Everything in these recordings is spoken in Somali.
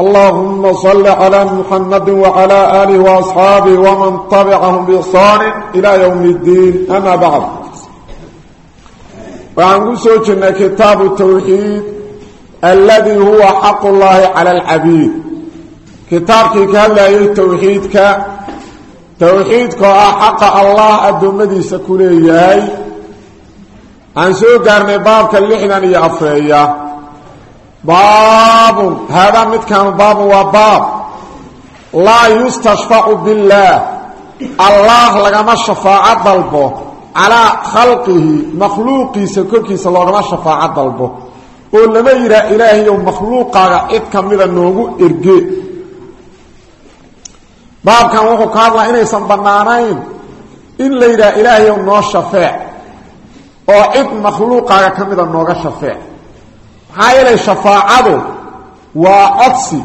allahuma salli calaa muxamadi wacalaa aalihi waasxaabihi waman tabicahum biixsaanin ilaa yowmi iddiin amaa bacd waxaan ku soo jirnay kitaabu tawxiid alladii huwa xaqullaahi cala alcabiid kitaabkii ka hadlayay towxiidka towxiidkaoo ah xaqa allah addoommadiisa ku leeyahay. Aan soo gaarnay baabka lixdan iyo afreeya baabun. Haadaa midkaanu baabun waa baab. Laa yustashfacu billaah allaah lagama shafaaco dalbo. Calaa khalqihi makhluuqiisa korkiisa loogama shafaaco dalbo. Oo lama yidhaha ilaahayow makhluuqaaga cid ka mida noogu erge. Baabkan wuxuu ka hadlaa inaysan bannaanayn in la yidhaha ilaahayow noo shafeec oo cid makhluuqaaga ka mida nooga shafeec maxaa yeelay shafaacadu waa codsi.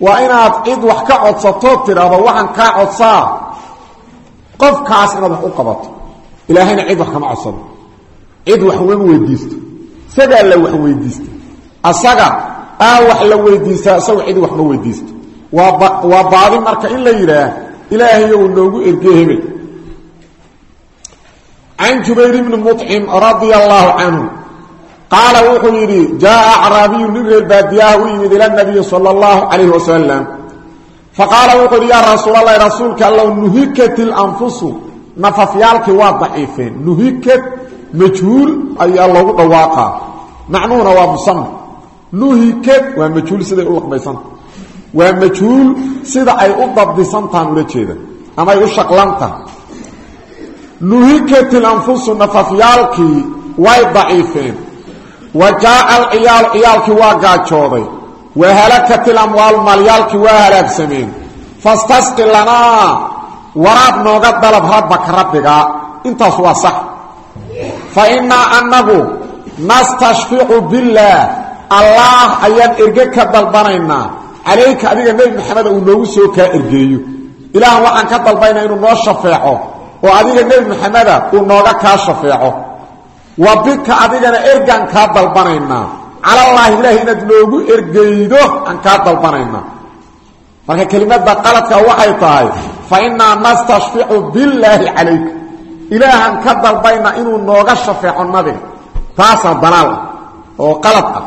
Waa inaad cid wax ka codsato tidhaahdo waxaan kaa codsaa. Qofkaas inaad wax u qabato. Ilaahayna cid wax kama codsado. Cid wax uma weydiisto. Isagaa la wax weydiista asaga aa wax la weydiistaa isagu cid wax ma weydiisto. Waa baadi marka in la yidhaah ilaahayow noogu erge hebel can jubayr bni mucim radia allaahu canhu qaala wuxuu yidhi jaaa acraabiyu nin reer baadiyaha u yimid ila nabiyi sala allahu calayhi wasalam faqaala wuxuu yidhi yaa rasuulalahi rasuulka allow nuhikat ilanfusu nafafyaalkii waa daciifeen. Nuhikat majhuul ayaa loogu dhawaaqaa. Macnuhuna waa musama nuhikat waa majhuul siday u laqbaysanta waa majhuul sida ay u dabdisantahan ula jeeda. Ama ay u shaqlantaha nuhikat ilanfusu nafafyaalkii way daciifeen wa jaaa alciyaal ciyaalkii waa gaajooday. Wa halakat ilamwaal maalyaalkii waa halaagsameen fastasqi lanaa waraad nooga dalab rabbaka rabbiga. Intaas waa sax. Fa innaa annagu nastashficu billaah allaah ayaan erge ka dalbanaynaa calayka adiga nebi maxameda uu noogu soo kaa ergeeyo. Ilaah waxaan ka dalbaynaa inuu noo shafeeco. Oo adiga nebi maxameda uu nooga kaa shafeeco wa bika adigana ergaan kaa dalbanaynaa calallaahi ilaahay inaad noogu ergaydo aan kaa dalbanaynaa marka kelimada qaladka waxay tahay fa innaa nastashficu billaahi calayka ilaahaan ka dalbayna inuu nooga shafeeco nabiga taasaa dalaal ah oo qalad ah.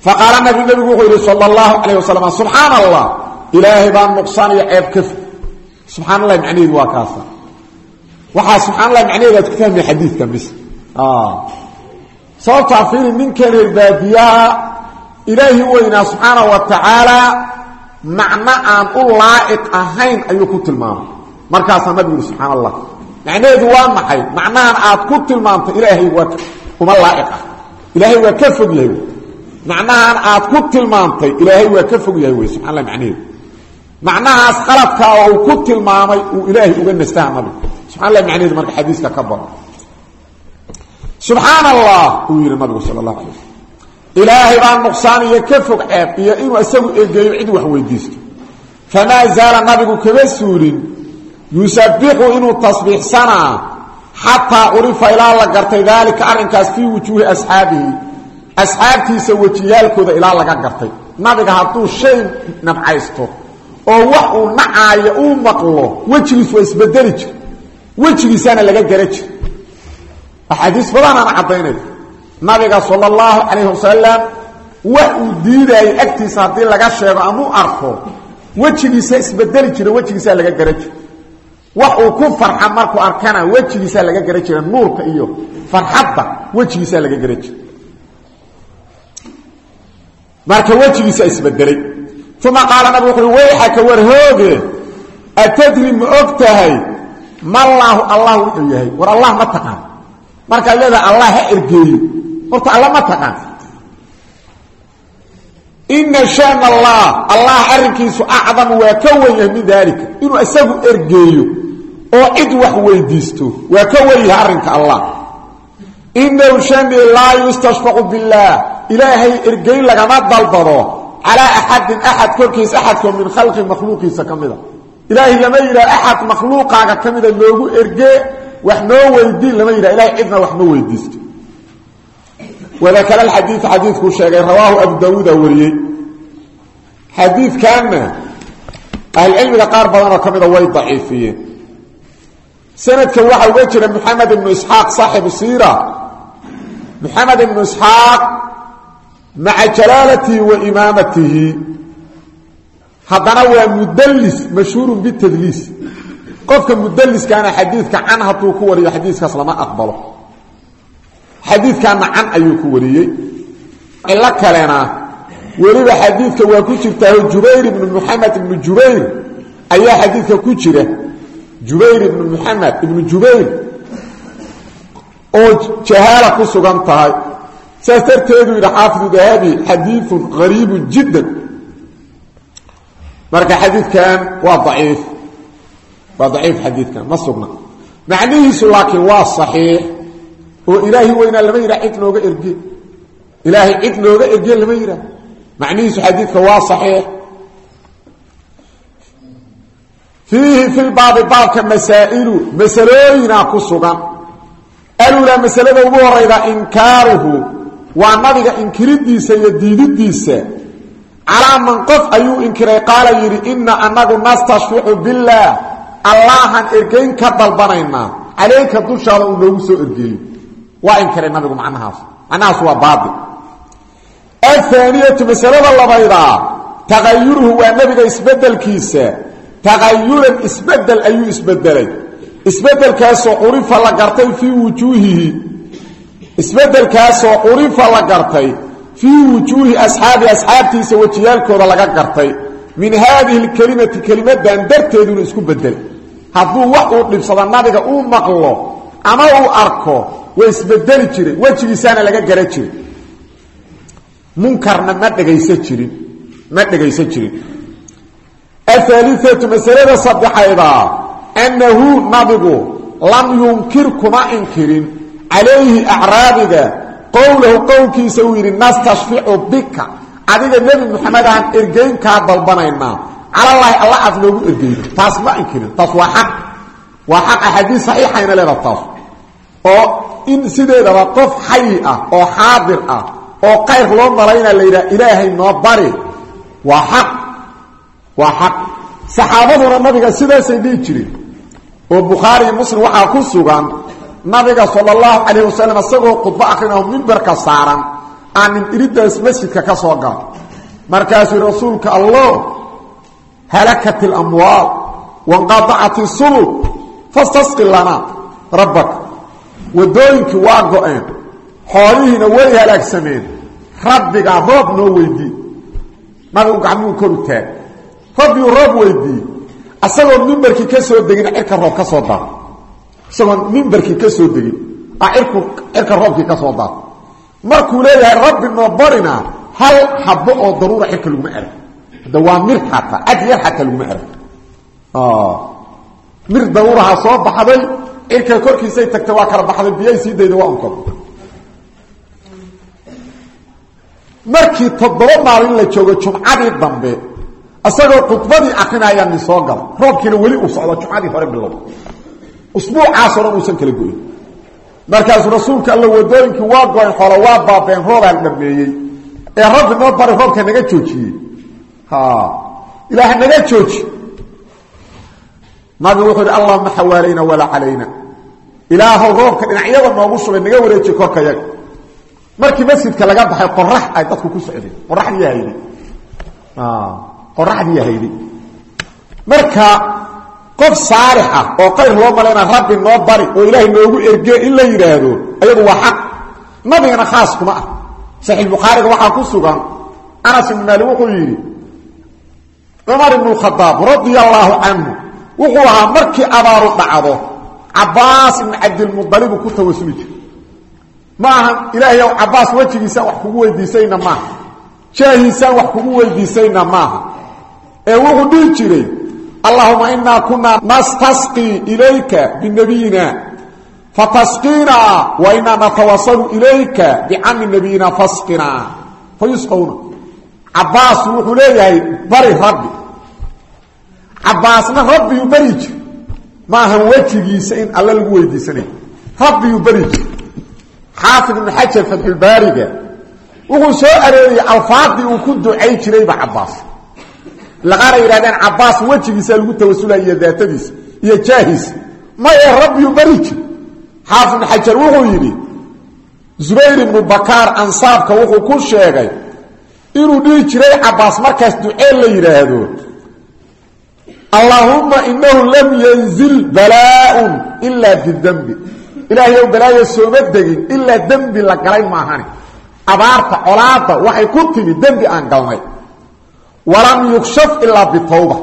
Fa qaala nabi nabigu wuxuu yidhi sala allahu calayh wasalam subxaana allah ilaahay baa nuqsaan iyo ceebkaf subxaana allah macnaheedu waxaa subxaan allah macnaheeda ad ku fahmaya xadiidkan bis sababtaa fiiri ninkan reer baadiyaha ilaahi weynaa subxaana wa tacaala macno aan u laa'iq ahayn ayuu ku tilmaamay. Markaasaa nabigu yuri subxaan allah macnaheedu waa maxay? Macnahan aad ku tilmaamtay ilaahay waa uma laa'iq ah. Ilaahay waa ka fog yahay. Macnahan aad ku tilmaamtay ilaahay waa ka fog yahay wey subxan allah macnaheedu. Macnahaas qaladkaa oo uu ku tilmaamay uu ilaahay uga nastaha nabigu subxan allah macnaheedu marka xadiiska ka baro subxaan allah uu yidhi nabigu sala allahu alay waslm ilaahay baa nuqsaan iyo ka fog ceeb iyo inuu isagu egeeyo cid wax weydiisto. Famaa zaala nabigu kama suurin yusabbixu inuu tasbiixsanaa xataa curifa ilaa la gartay daalika arrinkaas fii wujuuhi asxaabihi. Asxaabtiisa wejiyaalkooda ilaa laga gartay. Nabiga hadduu shay nabcaysto oo wax uu nacaayo uu maqlo wejigiis waa isbedeli jir wejigiisaana laga gara jir. Axaadiis badanaana caddaynay. Nabiga sala allahu calayhi wasalam wax agtiisa haddii laga sheego ama u arko wejigiisa isbedeli jira wejigiisaa laga gara jir. Wax uu ku farxa markuu arkana wejigiisaa laga gara jira nuurka iyo farxadda wejigiisaa laga gara jira marka wejigiisa isbedelay. Uma qaala nabig wuxu ui wayxaka warhooge mallaahu allah wuxuu yahay. War allah ma taqaan. Markaad leedahay allah ha ergeeyo. Horta alla ma taqaan. Ina shana allah. Allah arrinkiisu acdamu waa ka wen yahay min daalika inuu isagu ergeeyo oo cid wax weydiisto. Waa ka wen yahay arrinka allah. Inahu shani laa yustashfacu billaah ilaahay ergeyn lagama dalbado. Calaa axadin axad korkiisa axadkoo min khalqi makhluuqiisa ka mida ilaahay lama yidhaha axad makhluuqaaga ka mida loogu ergee wax noo weydiin lama yidhaha ilahay cidna wax ma weydiisto. Wadakara alxadiid xadiidkuu sheegay rawaahu abu daawuuda wariyey. Xadiidkanna ahlucilmiga qaar badanoo ka mida way daciifiyeen. Sanadkan waxaa uga jira moxamed ibnu isxaaq saaxibu siira. Moxamed ibnu isxaaq maca jalaalatihi wa imaamatihi haddana waa mudallis mashhuurun bitadliis. Qofka mudalliskaana xadiidka can hadduu ku wariyo xadiiskaas lama aqbalo. Xadiidkaana can ayuu ku wariyey. Cilo kalena weliba xadiidka waa ku jirtaa jubayr ibnu muxamed ibnu jubayr. Ayaa xadiidka ku jira. Jubayr ibnu muxamed ibnu jubayr. Oo jahaala ku sugan tahay. Saas darteedu yidhi xaafidu dahabi xadiiun qariibun jiddan marka xadiidkan waa daciif. Waa daciif xadiidkan ma sugna. Macnihiisu laakiin waa saxiix. Oo ilaahi weynaa lama yidhah cid nooga erge ilaahay cid nooga erge lama yidhah macnihiisu xadiidka waa saxiix. Fiihi fi lbaabi baabka masaa'ilu masalooyinaa ku sugan. Alulaa masalada ugu horayda calaa man qof ayuu inkiray qaala yidhi ina anagu nastashficu billaah allahan ergeyn ka dalbanaynaa calayka dushaada uu noogu soo ergeeyo waa inkiray nabigu macnahaas. Macnahaas waa baail ahaaniyatu masalada labaydaa taqayuruhu waa nebiga isbedelkiisa taqayuran isbeddel ayuu isbedelay isbedelkaasoo curifa la gartay fii wujuuhihi. Isbedelkaasoo curifa la gartay fii wujuuhi asxaabi asxaabtiisa wejiyaalkooda laga gartay. Min haadihi lkelimati kelimadan darteeduna isku bedel hadduu wax uu dhibsado nabiga uu maqlo ama uu arko waa isbedeli jiray wejigiisaana laga gara jiray munkarna ma dhegaysan jirin ma dhegaysan jirin. Ahaaliatu masalada saddexaydaa annahu nabigu lam yunkir kuma inkirin calayhi acraabiga qowlahu qowlkiisa uu yidhi nastashficu bika. Adiga nebi moxamed aan ergeyn kaa dalbanaynaa calallaahi alla aad noogu ergeyno taas ma inkirin taas waa xaq. Waa xaq axaadiis saxiixayna leeda taas. Oo in sideedaba qof xayi ah oo xaadir ah oo qayr loo malaynaa la yidhaha ilaahay noo bari. Waa xaq. Waa xaq. Saxaabaduna nabiga sidaasay nabiga sala allahu calayh wasalam isagoo khudbo akrinaho mimbarka saaran aan nin iridaas masjidka ka soo galo. Markaasuu rasuulka allah halakat ilamwaal wanqadacat isubul fastasqi lanaa rabbaka waddooyinkii waa go-een xoolihiina way halaagsameen rabbigaa roob noo weydii. Nabigu gacmuhu kor u taag rabbigu roob weydii. Asagoo mimbarkii ka soo degin cirka roob ka soo daad isagoo mimbarkii ka soo degin irku cirka roobkii ka soo daad. Markuu leeyahay rabbi noo barina hal xabo oo daruura cirka laguma erag hadda waa mir xataa ad yar xataa laguma erag mir daruuraha soo baxday cirka korkiisay tagtay waa kala baxday biyay sii dayda waa unkod markii toddoba maalin la joogo jumcadii dambe isagoo khudbadii akrinaya ni soo gala roobkiina weli usbuucaasoo dhan uusan kala markaasuu rasuulka alla wadooyinkii waa go-een xoolo waa baabeen roobaa la dhameeyey ee rabbi noo bari roobka naga joojiyey. Ilaah naga jooji. Nabigu wuxuu ihi allahuma xawaalayna walaa calayna ilaahow roobka dhinacyada noogu shubay naga wareejiye korka yaga markii masjidka laga baxay qorax ay dadku ku socdeen qoraxdii hayday qoraxdii hayday marka qof saalix ah oo qayr loo malayna rabbi noo bari oo ilaahay noogu erge in la yidhaahdo ayadu waa xaq. Nabigana khaas kuma ah. Saxiix bukhaariga waxaa ku sugan anas ibn maalik wuxuu yidhi cumar ibnu khadaab radia allaahu wuxuu ahaa markii abaaru dhacdo cabaas ibn cabdilmualibu ku tawasuli jira ma aha ilaahay ow cabaas wejigiisa wax kugu weydiisayna maaha. Jaahiisaan wax kugu weydiisayna maaha. Ee wuxuu dhihi jiray allahuma inaa kunaa nastasqii ilayka binabiyina fatasqinaa wa inaa natawasalu ilayka bicami nabiyina fasqinaa fayusqowna cabaas wuxuu leeyahay bari rabbi. Cabaasna rabbiyuu beri jir. Maahan wejigiisa in alle lagu weydiisanay rabbiyuu beri jir. Xaafid ibnu xajar fatxulbaariga wuxuu soo arooriyey alfaadii uu ku ducay jirayba cabaas laqaana yidhahdeen cabaas wejigiisa lagu tawasulaya iyo daatadiisa iyo jaahiisa maye rabbiyuu beri jir. Xaafid ibnu xajar wuxuu yidhi zubayr ibnu bakaar ansaabka wuxuu ku sheegay inuu dhihi jiray cabaas markaas ducee la yidhaahdo allaahumma inahu lam yanzil balaaun ilaa bidembi ilaahayow balaayo sooma degin ilaa dembi la galay maahane abaarta colaadda waxay ku timi dembi aan galnay walam yukshaf ilaa bitawba.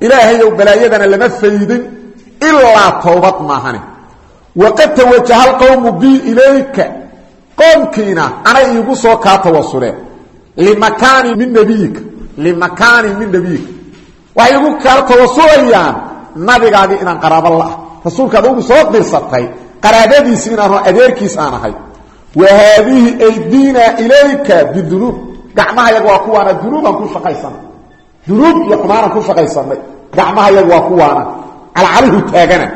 Ilaahayow balaayadana lama faydin ilaa towbad maahane waqad tawajaha alqowmu bi ilayka. Qoomkiina anay iigu soo kaa tawasuleen limakaani min nabiyika limakaani min nabiyika waxay igu kaa tawasulayaan nabigaagii inaan qaraabo la-ah rasuulka adugu soo dirsatay qaraabadiisi inaanu adeerkiis aan ahay. Wa haadihi aydinaa ilayka bidunuub gacmaha yaga waa kuwaana dunuubaan ku shaqaysanay dunuub iyo xumaanaan ku shaqaysanay gacmaha yaga waa kuwaana. Calcalihu taagana.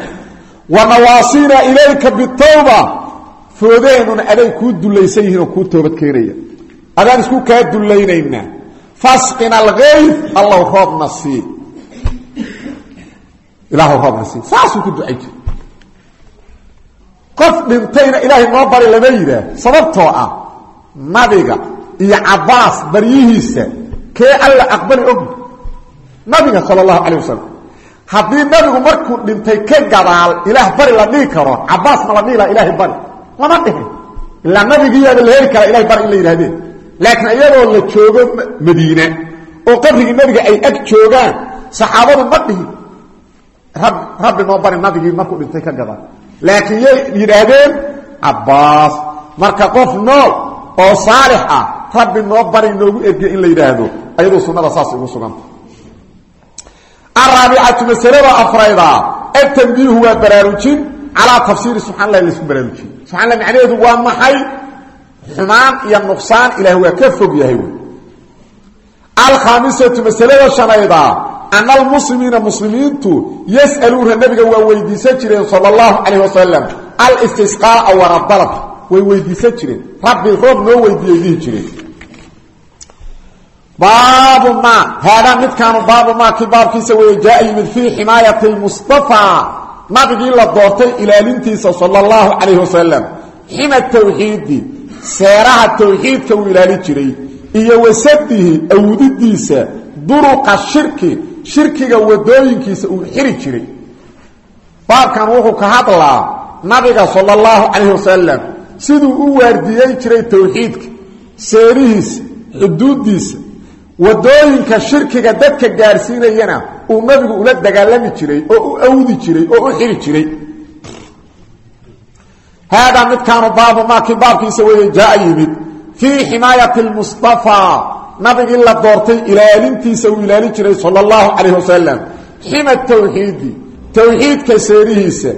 Wa nawaasiina ilayka bitawba. Foodeenuna aday kuu dulaysan yihiin oo kuu toobad keenaya. Adaan isku kaa dulaynaynaa fasqina alkayf allahu roobna sii ilaahu roobna sii saasuu ku ducay qof dhintayna ilaahay noo bari lama yidhaah. Sababtoo ah nabiga iyo cabaas baryihiisa kee alla aqbali og? Nabiga sal allahu calay wasalam haddii nabigu markuu dhintay ka gadaal ilaah bari la dhihi karo cabaas ma la dhihi laha ilaahay bari. Lama dhihin. Ilaa nabigiiyaaba la heli karaa ilahay bari in la yidhahdeen laakiin iyadoo la joogo madiine oo qabrigii nabiga ay ag joogaan saxaabadu ma dhihin. Rab rabbi noo bari nabigii markuu dhintay ka gadaal. Laakiin yay yidhaahdeen cabaas marka qof nool oo saalix ah rabbi noo bari noogu ergiya in la yidhaahdo ayadoo sunnada saas ugu suganta araabicatu masalada afrayda atanbiihu waa baraarujin calaa tafsiiri subxan allahi la isku baraarujin. Subxan allah macnaheedu waa maxay? Xumaan iyo nuqsaan ilaah waa ka fog yahay wy alkhaamisatu masalada shanayda ana almuslimiina muslimiintu yas'aluuna nabiga waa weydiisan jireen sala allahu calayh wasalam alistisqaaa waradalab way weydiisan jireen rabbi roob noo weydiiyay dhihi jireen baabu ma haadaa midkaanu baabu maa kii baabkiisa weeye jaa yimid fii ximaayati lmustafaa nabigii la doortay ilaalintiisa sala allahu calayh wasalam xima tawxiidi seeraha tawxiidka uu ilaali jiray iyo wasadihi awdidiisa duruqa shirki shirkiga wadooyinkiisa uu xiri jiray. Baabkan wuxuu ka hadlaa nabiga sala allahu calayh wasalam siduu u waardiyey jiray tawxiidka seerihiisa xuduudiisa waddooyinka shirkiga dadka gaarsiinayana uu nabigu ula dagaalami jiray oo u awdi jiray oo u xiri jiray. Haadaa midkaanu baabu maakii baabkiisa weeye jaa yimid fii ximaayati lmustafaa nabigii la doortay ilaalintiisa uu ilaali jiray sala allahu calayh wasalam xima tawxiidi tawxiidka seerihiisa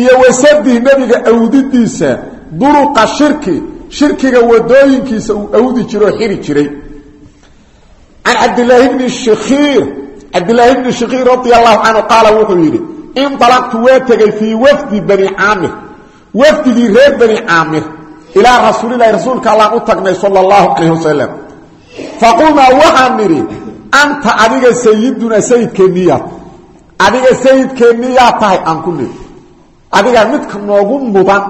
iyo wasadihi nebiga awdidiisa duruqa shirki shirkiga wadooyinkiisa uu awdi jiro oo xiri jiray. Can cabdilaahi bni shikiir cabdilaahi bni shikiir radi allahu canhu qaala wuxuu yidhi inalaqtu waa tegey fii wafdi bani caamir wafdigii reer bani caamir ilaa rasuulilahi rasuulka allaan u tagnay sala allahu calayh wasalam faqulnaa waxaan nidhi anta adiga sayidunaa sayidkeenniyaa adiga sayidkeenniyaa tahay? Aan ku nidhi. Adiga midka noogu mudan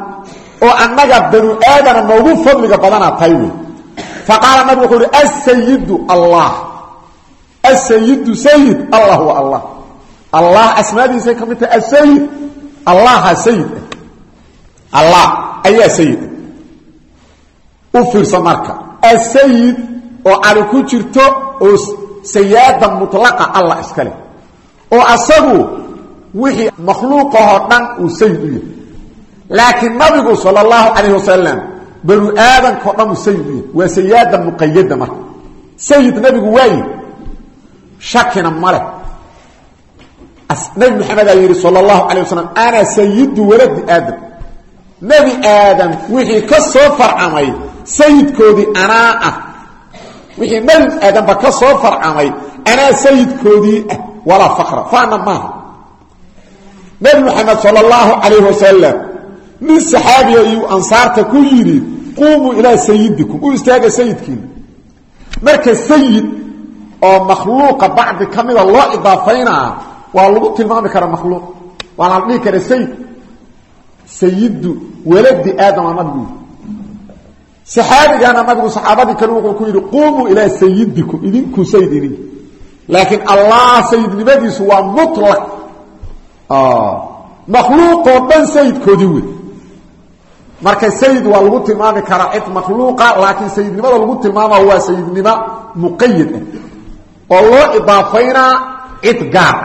oo annaga banu aadana noogu fadliga badanaa tahay wey faqaala nabig wuxuu uhi asayidu allah. Asayidu sayid allah wa allah. Allah asmaadiisay ka mid tahay asayid allaha sayid ah. Allah ayaa sayid ah. U fiirsa marka. Asayid oo cali ku jirto oo sayaada mutlaqa allah iska oo asagu wixii makhluuqahoo dhan uu sayid u yahay laakiin nabigu sala allahu calayh wasalam banu aadamkao dhan sayid waa sayaada muqayada marka. Sayid nabigu waayi shakina male nabi maxamed aa yidhi sal اllahu alay wasalam ana sayidu waladi aadam. Nebi aadam wixii ka soo farcamay sayidkoodii anaa ah. Wixii nebi aadamba ka soo farcamay anaa sayidkoodii ah. Walaa fakra faana maaha. Nebi moxamed sal اllahu calayh wasalam nin saxaabiya iyuu ansaarta ku yidhi quumuu ilaa sayidikum u istaaga sayidkiina marka sayid oo makhluuqa bacdi ka mida loo idaafaynaa waa lagu tilmaami karaa makhluuq. Waana la dhihi kara sayid. Sayidu waladi aadam aa nabigu saxaabigaana nabigu saxaabadii kale wuxuu ku yidhi quumuu ilaa sayidikum idinkuu sayid idin. Laakiin allah sayidnimadiisu waa mutlaq. Makhluuqoo marka sayid waa lagu tilmaami karaa cid makhluuqa laakiin sayidnimada lagu tilmaama waa sayidnimo muqayad ah oo loo idaafaynaa cid gaar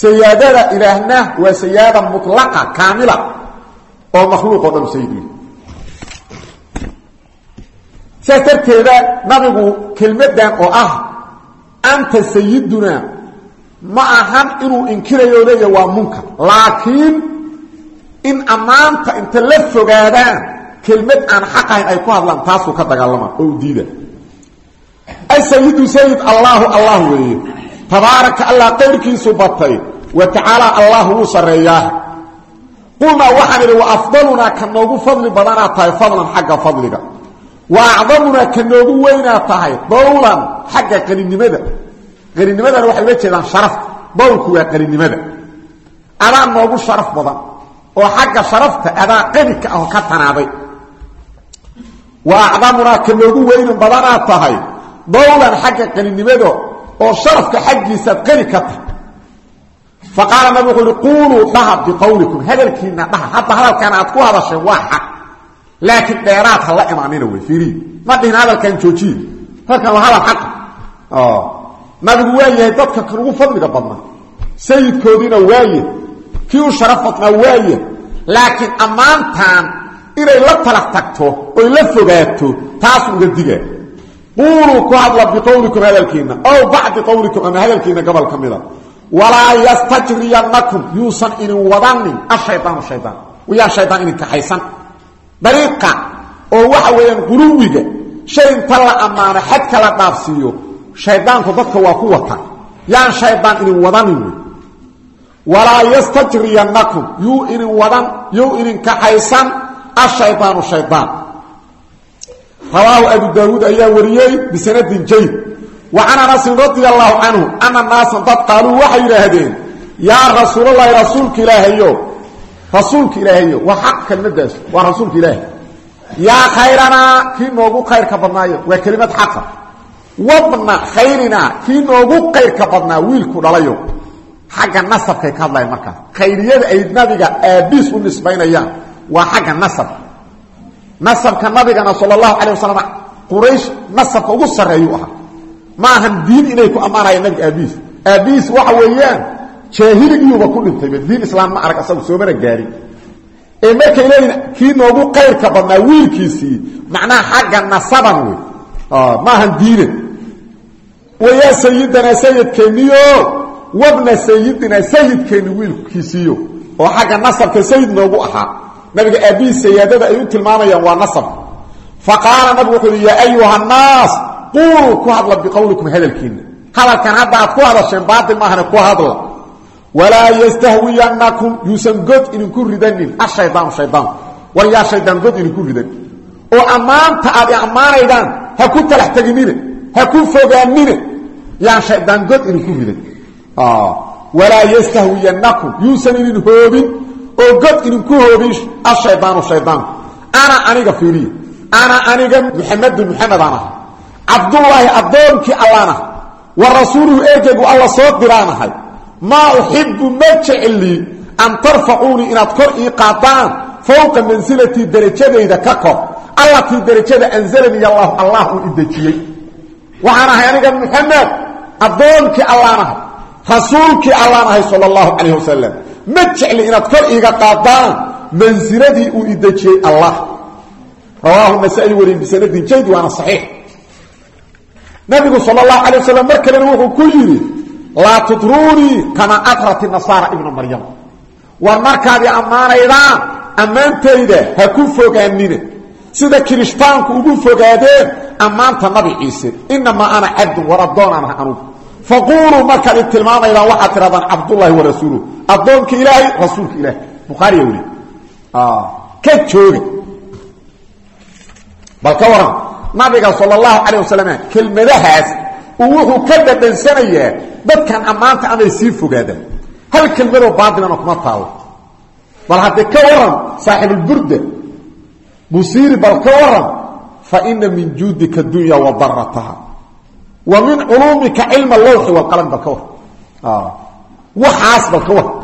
sayaadada ilaahna waa sayaada mulaqa kaamila oo makhluuq oo dhan sayid wey saas darteeda nabigu kelmadan oo ah anta sayiduna ma ahan inuu inkirayo leeya waa munkar laakiin in ammaanta inta la fogaadaan kelmad aan xaq ahayn ay ku hadlaan taasuu ka dagaalama. Oo diida. Asayidu sayid allaahu allah weeye. Tabaaraka allah qayrkiisu batay. Wa tacaala allah wuu sarreeyaa. Qulnaa waxaan wa afdalunaa ka noogu fadli badanaa tahay fadlan xagga fadliga. Wa acdamunaa ka noogu weynaa tahay dawlan xagga qaninimada qaninimadana waxay ula jeedaan sharafta. Dawlku waa qaninimada adaa noogu sharaf badan oo xagga sharafta adaa qani ka ah ka tanaaday. Wa ka noogu weynan badanaa tahay dawlan xagga qaninimada oo sharafka xaggiisaad qani ka tahay. Fa qaala nabi wuxuu uhi quuluu dhaha biqowlikum hadalkiina dhaha. Hadda hadalkan aad ku hadasheen waa xaq laakiin dheeraad ha imaanina wey fiiriy ma dhihin hadalkan joojiye hadalkan waa hadal xaqa nabigu waa yahay dadka kan ugu fadliga badnaa. Sayidkoodiina waaye kii u sharaf badnaa waaye. Laakiin ammaantan inay la talax tagto oy la fogaato taas uga diga. Quuluu ku hadla biqowlikum hadalkiina ow bacdi qowlikum ama hadalkiina gobol ka mida. Walaa yastajriyanakum yuusan idin wadanin ashaydaanu shaydaan yaa shaydaan idin kaxaysan dariiqa oo waxa weeyaan quluwiga shay inta la ammaano xadka la dhaafsiiyo. Shaydaanku dadka walaa yastajriyanakum yuu idin wadan yuu idin kaxaysan. Ashaydaanu shaydaan rawaahu abu daawuud ayaa wariyey bisanadin jayd wa can anasin radia allahu canhu ana naasan dad qaaluu waxay yidhaahdeen yaa rasuulalahi rasuulka ilaahayo rasuulka ilaahayo waa xaq kelmadaas waa rasuulka ilaahay. Yaa khayranaa kii noogu khayrka badnaayo waa kelimad xaqa. Wabna khayrinaa kii noogu kayrka badnaa wiilku xagga nasabkay ka hadlayan markaas khayriyada ay nabiga aabiis u nisbaynayaan waa xagga nasabka nasabka nabigana sal allahu calay wasalam quraysh nasabka ugu sarreeyuu ahaa ma ahan diin inay ku ammaanayaan nabiga aabiis aabiis waxa weeyaan jaahiliyuuba ku dhintayba diin islaam ma arag asagu soomana gaarin ee markay leeyihiin kii noogu kayrka badnaa wiilkiisii macnaha xagga nasaban wey maahan diinan wayaa sayidanaa sayidkeenniyo wabna sayidinaa sayidkeenni wiilkiisiiyo oo xagga nasabka sayid noogu ahaa. Nabiga aabbihi sayaadada ay u tilmaamayaan waa nasab. Fa qaala nabigu wuxuu uhi yaa ayuha annaas quuluu ku hadla biqowlikum hadalkiina hadalkan hadda aad ku hadasheen baatil maahane ku hadla. Walaa yastahwiyanakum yuusan god idinku ridanin ashaydaanu shaydaan. War yaa shaydaan god idinku ridan. Oo ammaanta aad ammaanaydaan ha ku talax teginina ha ku fogaanina yaan shaydaan god idinku ridan walaa yastahwiyanakum yuusan idin hoobin oo god idinku hoobin ashaydaanu shaydaanku ana aniga fiiriya ana aniga muxamedun muxamedaan ahay cabdullaahi addoonkii allaan ahay wa rasuuluhu ergeygu alla soo diraanahay. Maa uxibu ma jecli an tarfacuunii inaad kor ii qaadaan fowqa mansilatii derajadayda ka kor. Allatii derajada anzalanii allah allah uu idejiyey waxaan ahay aniga muxamed addoonkii allaan ahay rasuulkii allaan ahay sal allahu calayh wasalam ma jecli inaad kor iiga qaadaan mansiladii uu idejiyey allah. Rawaahu nasaa-i wariy bisanadin jayd waana saxiix. Nabigu sal اlahu alay wasalam mar kalena wuxuu ku yidhi laa tudruunii kama adrat nasaara ibna maryam. War markaad i ammaanaydaan ammaantayda ha ku fogaanina sida kirishtaanku ugu fogaadeen ammaanta nabi ciise anugu faquluu markaad tilmaamaydaan waxaad tihahdaan cabdulahi warasuulu adoonka ilaahay rasuulka ilahay bukhaariya weli ka jooga bal ka waran nabiga sal allahu calah wasalam kelmadahaas uu wuxuu ka dhadhansanayaa dadkan ammaanta amay sii fogaadaan hal kelmadoo baadilana kuma taalo bal hadde ka waran saaxibulburda busiiri bal ka waran fa ina min juudika dunya wadarataha wa min culuumika cilma lawxi wاlqalm bal ka waran waxaas bal ka waran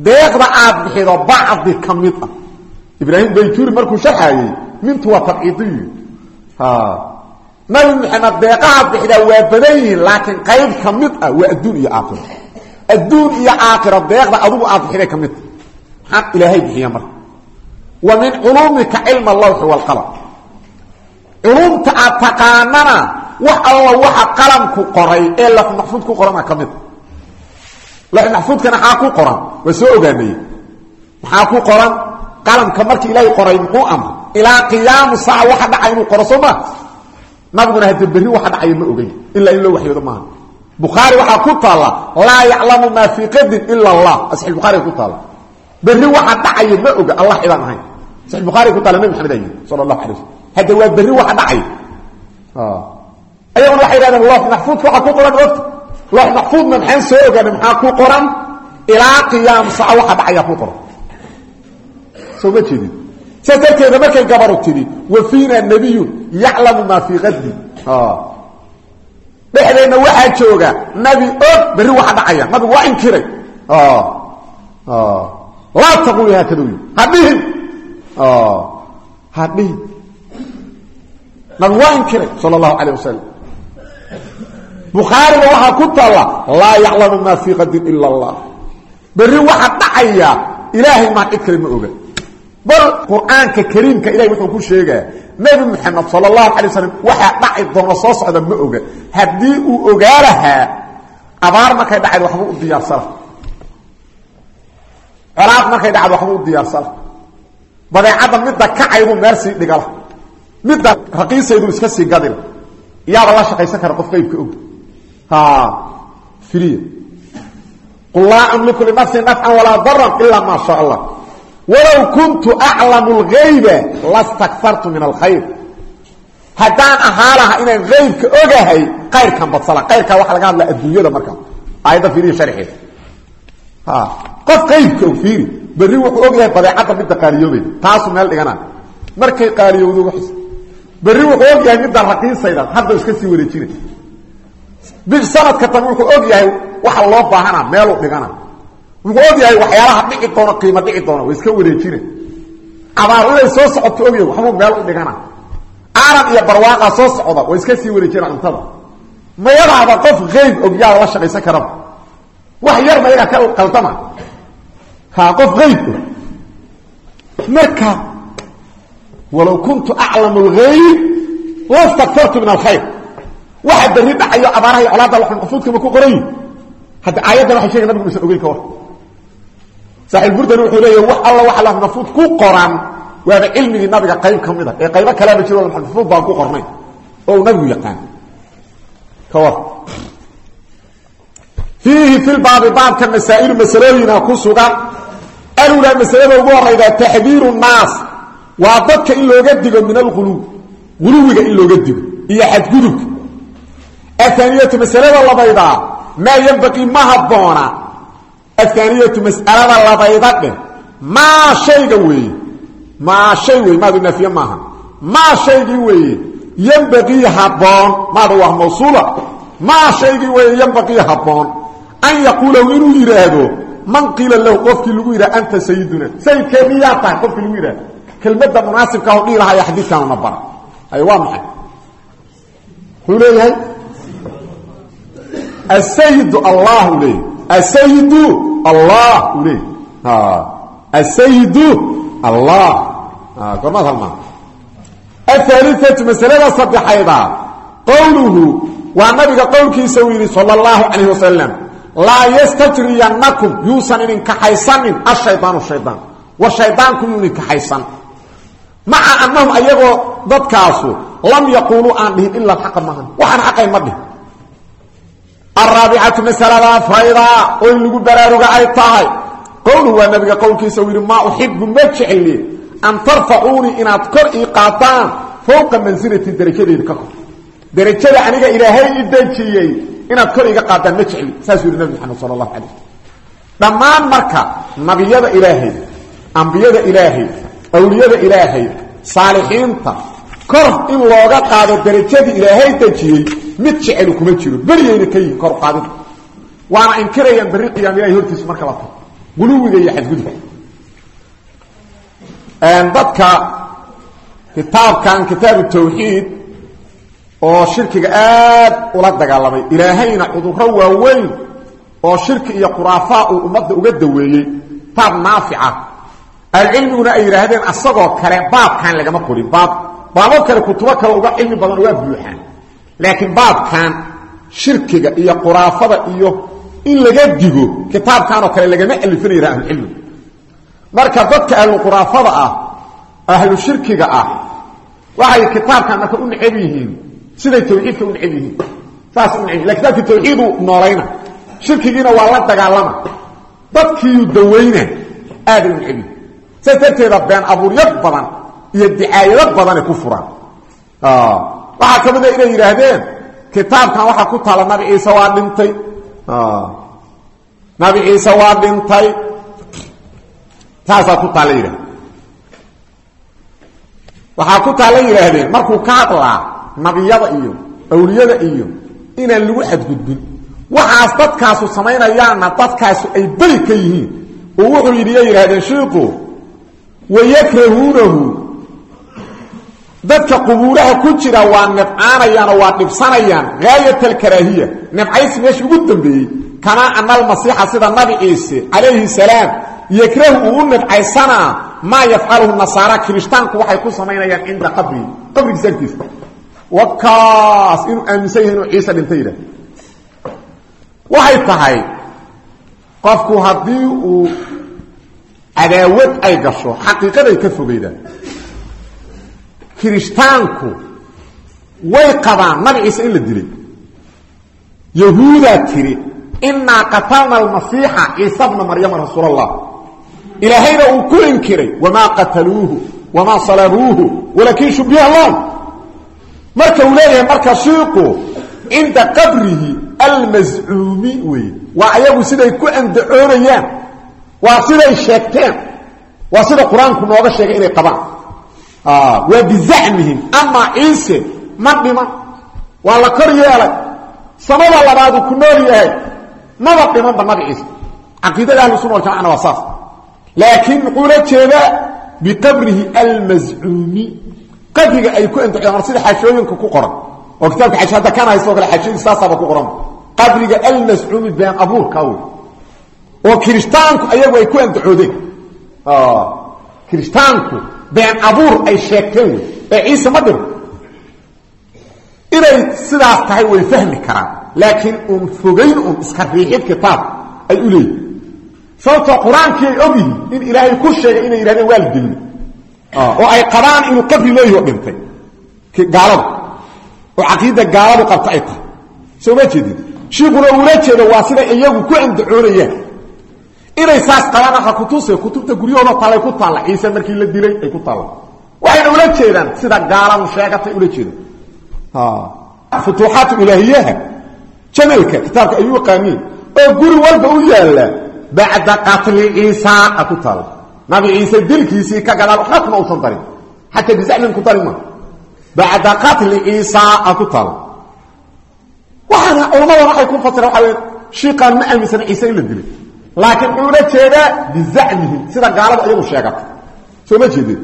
deeqda aad bixido bacdi ka mid ah. Ibraahim bayjuri markuu sharxaayey mintu waa tabciidiyu nabi maxamed deeqahaad bixidaa waa badan yihiin laakiin qayb ka mid ah waa adduun iyo aakhiro adduun iyo aakhiro deeqda adugu aad bixiday ka mid. Ta maxaa ilaahay bixiya marka wa min culuumika cilma allawxi waalqalam culuumta aad taqaanana wax alla waxa qalamku qoray ee laf maxfuud ku qorana ka mid. Laf maxfuudkana maxaa ku qoran waa soo ogaanayey. Maxaa ku qoran qalamka markii ilaahay qoray muxuu amray? Ilaa qiyaamu saaca waxa dhacay inuu qoro soo maa nabiguna hadde berri waxa dhacaya ma ogay ilaa in loo waxyoodo maaha. Bukhaari waxaa ku taalla laa yaclamu maa fii qadin ila allah. Saxi bukhariga ku taalla. Berri waxa dhacaya ma oga allah cidaan ahayn. Saxi bukhariga ku taalla nabi maxamed ayi sala allahu alay ayaguna waxay yidhahdeen loox maxfuudka waxaa ku qoran ogta loox maxfuudna maxaan soo ogaana maxaa ku qoran ilaa qiyaamu saaca waxa dhacaya ku qoran soo ma jeedin saas darteeda markay gabaru tidhi wa fiina nabiyun yaclamu maa fii qaddi dhexdeenna waxaa jooga nabi og berri waxa dhacaya nabigu waa inkiray laa taquli haakada wy hadhihin hadhihin nabigu waa inkiray sal اllahu alيه wasalam bukhaariga waxaa ku taalla laa yaclamu maa fii qadin ila اllah berri waxa dhacaya ilaahay maan cid kale ma oga. Bal qur'aanka kariimka ilahay wuxuu ku sheegaa nebi moxamed sal اllahu alay waslam waxaa dhaci doona soo socda ma oga. Haddii uu ogaa lahaa abaar markay dhacaydo waxba u diyaarsana colaad markay dhacdo waxba u diyaarsana badeecadda midda kacaydu meel sii dhigala. Midda raqiisaydu iska sii gadila iyaaba la shaqaysan kara qof amliku linafsi nafcan walaa daran ilaa maa sha allah walow kuntu aclamu اlgayba lastakartu min alkhayr haddaan ahaa laha inaan aybka ogahay kayrkan badsala kayrkaa waxa laga hadla adduunyada markaa aayadda fiiriya sharxeeda qof qaybka og fiiri berri wuxuu og yahay badeecadda midda qaaliyoobeyda taasu meel dhigana markay qaaliyowdo berri wuxuu og yahay midda raqiisayda hadda iska sii wareejina bil sanadka tan wuxuu og yahay waxa loo baahana meeluu dhigana. Wuxuu og yahay waxyaalaha dhici doona qiimo dhici doona waa iska wareejina abaar inay soo socoto ogyahay waxbuu meel u dhigana. Aaran iyo barwaaqa soo socda waa iska sii wareejina cuntada. Mayadaaba qof qayb ogyaada la shaqaysan karaba. Wax yar mayaga ka qaldama ha qof qayb og marka walow kuntu aclamu اlgayb lastaktartu min alkhayr waxa berri dhacayo abaaraha iyo colaada maxfuudkama ku qoran yihi hadda aayaddan waxay sheegay nabigu isan ogeyn ka war saaxiiburdani wuxuu leeyahy wax alla waxa la maxfuud ku qoran waaba cilmigii nabiga qayb ka mid a ee qaybo kalaaba jiro maxfuud baan ku qornayn oo uu nabigu yaqaan. Ka war fiihi fi lbaabi baabka masaa'ilu masalooyina ku sugan. Alulaa masalada ugu horayda taxdiiru naas waa dadka in looga digo min alghuluw guluwiga in looga digo. Iyo xadgudubka ahaniyatu masalada labaydaa maa ymbaii ma haboona ahaniyatu masalada labayda dheh maa shayga weeye maa shay wey maadu naafiye maaha. Maa shaygii weeye ymbaii haboon maada waa mawsuula. Maa shaygii weeye ymbaii haboon an yaquulahu inuu yidhaahdo man qiila lahu qofkii lagu yidhah anta sayiduna sayidkee miyaa tahay qofkii lagu yidhahdo kelmadda munaasibka o dhihi lahaya xadiidkaanuna bara ay waa maxay? Wuxuu leeyahay asayidu allah u leeyahy asayidu allah u leeyahy asayidu allah gormaad halmaa ahaaliatu masalada saddexayda qowluhu waa nabiga qowlkiisa uu yidhi sal اllahu calayh wasalam laa ystajriyanakum yuusan idin kaxaysanin ashaydaanu shaydaan war shaydaanku yuu idin kaxaysan maca annahum ayagoo dadkaasu lam yaquuluu aan dhihin ila xaqa maahan waxaan xaqay ma dhihin araabicatu masalada faydaa oo in lagu baraaruga ay tahay qowluhu waa nabiga qowlkiisa uu yidhi maa uxibu ma jecli an tarfacuunii inaad kor ii qaadaan fowqa mansilati darajadeeda ka kor darajada aniga ilaahay i dejiyey inaad kor iga qaadaan ma jecli saasuu yidhi nabi maxamed sala allahu calayh dhammaan marka nabiyada ilaahay ambiyada ilaahay awliyada ilaahay saalixiinta kor in looga qaado darajadii ilaahay dejiyey mid jecelu kuma jiro. Beriyayna ka kor qaadida waana inkirayaan berri qiyaam ilahay hortiisa marka la tago. Guluwiga iyo xadgudubka. Dadka kitaabkan kitaabu tawxiid oo shirkiga aad ula dagaalamay ilaahayna cudurro waaweyn oo shirki iyo khuraafaa uu ummadda uga daweeyey taab naafica. Ahlucilmiguna ay yidhaahdeen asagoo kale baabkan lagama qorin baab baabo kale kutubo kale uga cilmi badan waa buuxaan. Laakiin baabkan shirkiga iyo khuraafada iyo in laga digo kitaabkanoo kale lagama alifinaya ahlucilmigu marka dadka ahlu khuraafada ah ahlu shirkiga ah waxay kitaabkan marka u necab yihiin siday tawxiidka u necab yihiin. Saas u necab la kitaabkii tawxiidu noolayna shirkigiina waa la dagaalama. Dadkiiyu dawayna aaday u necab yihiin saas darteeda been abuuryo badan iyo dicaayado badanay ku furaan. Waxaa ka mid a inay yidhaahdeen kitaabkan waxaa ku taala nabi ciise waa dhintay. Nabi ciise waa dhintay. Saasaa ku taalla yidhahde waxaa ku taalla yidhaahdeen markuu ka hadlaa nabiyada iyo awliyada iyo inaan lagu xadgudbin waxaas dadkaasu samaynayaanna dadkaasu ay beli ka yihiin. Oo wuxuu yidhi yay yidhahdeen shiiku dadka qubuuraha ku jira waa nibcaanayaan oo waa dhibsanayaan. Gaayat alkaraahiya. Nibcaysi meesha ugu dambeeyey. Kamaa ana almasiixa sida nabi ciise calayhi salaam. Yakrahu uu u nibcaysanaa maa yafcaluhu nasaara. Kirishtaanku waxay ku samaynayaan cinda qabrihi qabrigiisa agtiisa wakaas inuu aaminsan yahay ciise dhinta yidhah waxay tahay qofku haddii uu cadaawad ay gasho xaqiiqaday ka fogeydaan kirishtaanku way qabaan. Nabi ciise in la dilay. Yahuudaa tiri inaa qatalna almasiixa ciisa bna maryama rasuul allah ilaahayna uu ku inkiray wamaa qataluuhu wamaa salabuuhu walaakin shubiha lahum marka uu leeyahay marka shiiku cinda qabrihi almascuumi wey waa ayagu siday ku andacoonayaan waa siday sheegteen waa sida qur'aanku nooga sheegay inay qabaan waa bizacmihim amaa ciise ma dhiman waa la kor yeelay. Samada labaadu ku nool yahay. Maba dhimanba nabi ciise. Caqiidada ahlu suna waljamacna waa saas. Laakiin muxuu la jeedaa biqabrihi almascuumi qabriga ay ku andacoodaan mar sida xaashooyinka ku qoran. Oo kitaabka xash hadda kan haysto o kale xaashooyinka saasaaba been abuur ay sheegteen wey ee ciise ma dhiro inay sidaas tahay way fahmi karaan. Laakiin uun fogayn un iska riixid kitaab ay u leeyihiin sababtoo qur'aankii ay og yihiin in ilaahay ku sheegay inay yidhahdeen waa la dilin oo ay qabaan inuu qabri leeyaho dhintay. Gaaladu. Oo caqiida gaaladu qabta ay tahay. Soo ma jeedin? Shiikuna uula jeedo waa siday iyagu ku andacoonayaan inay saas qabaan waxa kutuse kutubta guryahooda taalay ku taalla. Ciise markii la dilay ay ku taalla. Waxayna ula jeedaan sida gaaladu sheegatay ula jeedaan. Futuuxaat ilaahiyaha janalka kitaabka ayuu yaqaaniin oo guri walba u yaalla bacda qatli ciisa ku taalla. Nabi ciise dilkiisii ka gadaal waxba kuma uusan darin. Xataa bizacmin ku darin ma. Bacda qatli ciisa ku taalla. Waxaana culamadan waxay ku fasira waxa wey shiiqaan ma aaminsana ciise in la dilay laakiin wuxuu la jeedaa bizacmihim sida gaaladu iyagu sheegata. Soo ma jeedeen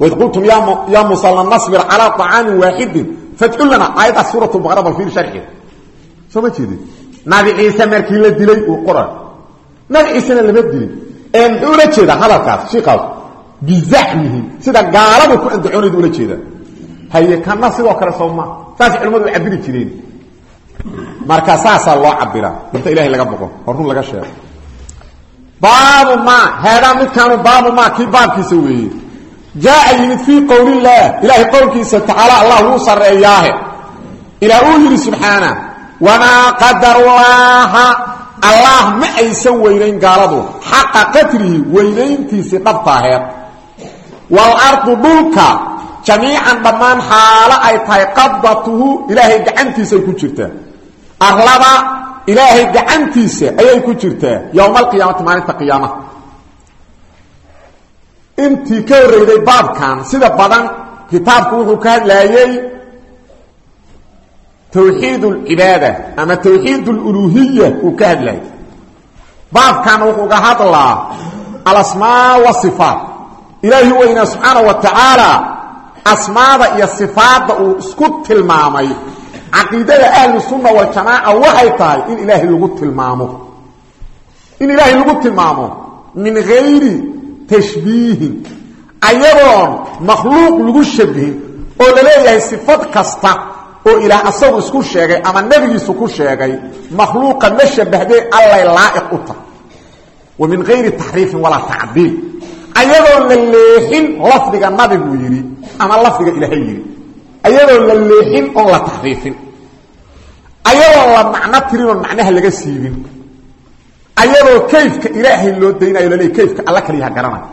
waid qultum ya musa lanasbir calaa طacaamin waaxidin fadcu lana aayaddaas suurat baqara bal fiir sharxiga soo ma jeedeen nabi ciise markii la dilay uu qora nabi ciisena lama dilin. Ee muxuu la jeedaa hadalkaas shiikaas bizacmihim sida gaaladu ku andacoonaydu ula jeedaa. Haye kana sidoo kale soo maa saas culimmadu cabiri jireen marka saasaa loo cabiraa inta ilahay laga boqo oo run laga sheego. Baabu ma haadaa midkaanu baabu ma kii baabkiisa weeye jaaa yimid fii qowlillaah ilaahay qowlkiisa tacaala allah wuu sarreeyaahe. Ilaa uu yidhi subxaana wamaa qadarullaaha allah ma aysan weynayn gaaladu. Xaqa qadrihi weynayntiisii dhabtaaheed. Waalardu dhulka jamiican dhammaan xaalo ay tahay qabdatuhu ilaahay gacantiisay ku jirtaa arlada ilaahay gacantiisa ayay ku jirtaa yowma alqiyaamati maalinta qiyaamaha. Intii ka horreyday baabkan sida badan kitaabku wuxuu ka hadlaayey tawxiid اlcibaada ama tawxiid اluluhiya uu ka hadlayay baabkan wuxuu ka hadlaa alasmaa wasifaat ilaahi weynaa subxaana wa tacaala asmaada iyo sifaadda uu isku tilmaamay caqiidada ahlu sunna waljamaaca waxay tahay in ilaahay lagu tilmaamo. In ilaahay lagu tilmaamo min gayri tashbiihin ayadoon makhluuq lagu shabihin oo la leeyahay sifad kasta oo ilaah asagu isku sheegay ama nebigiisu ku sheegay makhluuqa ma shabahdee allay laa'iq u tahay. Wa min gayri taxriifin walaa tacdiil. Ayadoon la leexin lafdiga nabiguu yidhi ama lafdiga ilaahay yidhi. Ayadoon la leexin oon ayadoon la macno tirin oon macnaha laga siibin ayadoo kayfka ilaahay loo daynayo laleey kayfka alla kaliyaha garanaya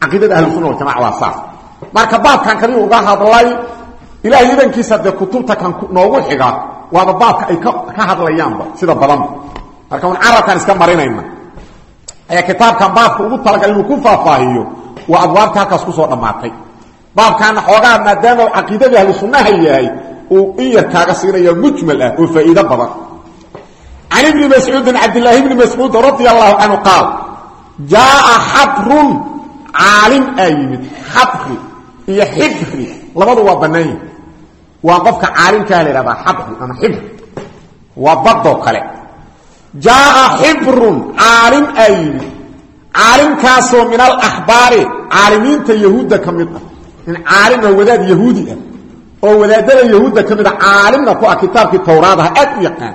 caqiidada ahlusuna waljamaca waa saas. Marka baabkan kaliyu uga hadlay ilahay idankiisa dee kutubta kan noogu xiga waaba baabka ay ka hadlayaanba sida badanba marka un carabkan iska marinayna. Ayaa kitaabkan baabka ugu talagal inuu ku faahfaahiyo waa abwaabta halkaas ku soo dhammaatay. Baabkaana xoogaa maadaama caqiidadii ahlu sunnaha yahay uu in kaaga siinaya mujmal ah oo faa'iido badan. Can ibni mascuudin cabdillaahi bni mascuud radia allahu canhu qaal jaaa xabrun caalim aa yimid xabri iyo labadu waa bannaan yihi waa qofka caalimkaa la ihahdaa xabri ama xibri waa badoo kale. Jaaa xibrun caalim aa yimid caalimkaasoo min alaxbaari caalimiinta yahuudda ka mid ah. In caalima wadaad yahuudi ah oo wadaadada yahuudda ka mid a caalimna ku ah kitaabkii towraadaha aad u yaqaan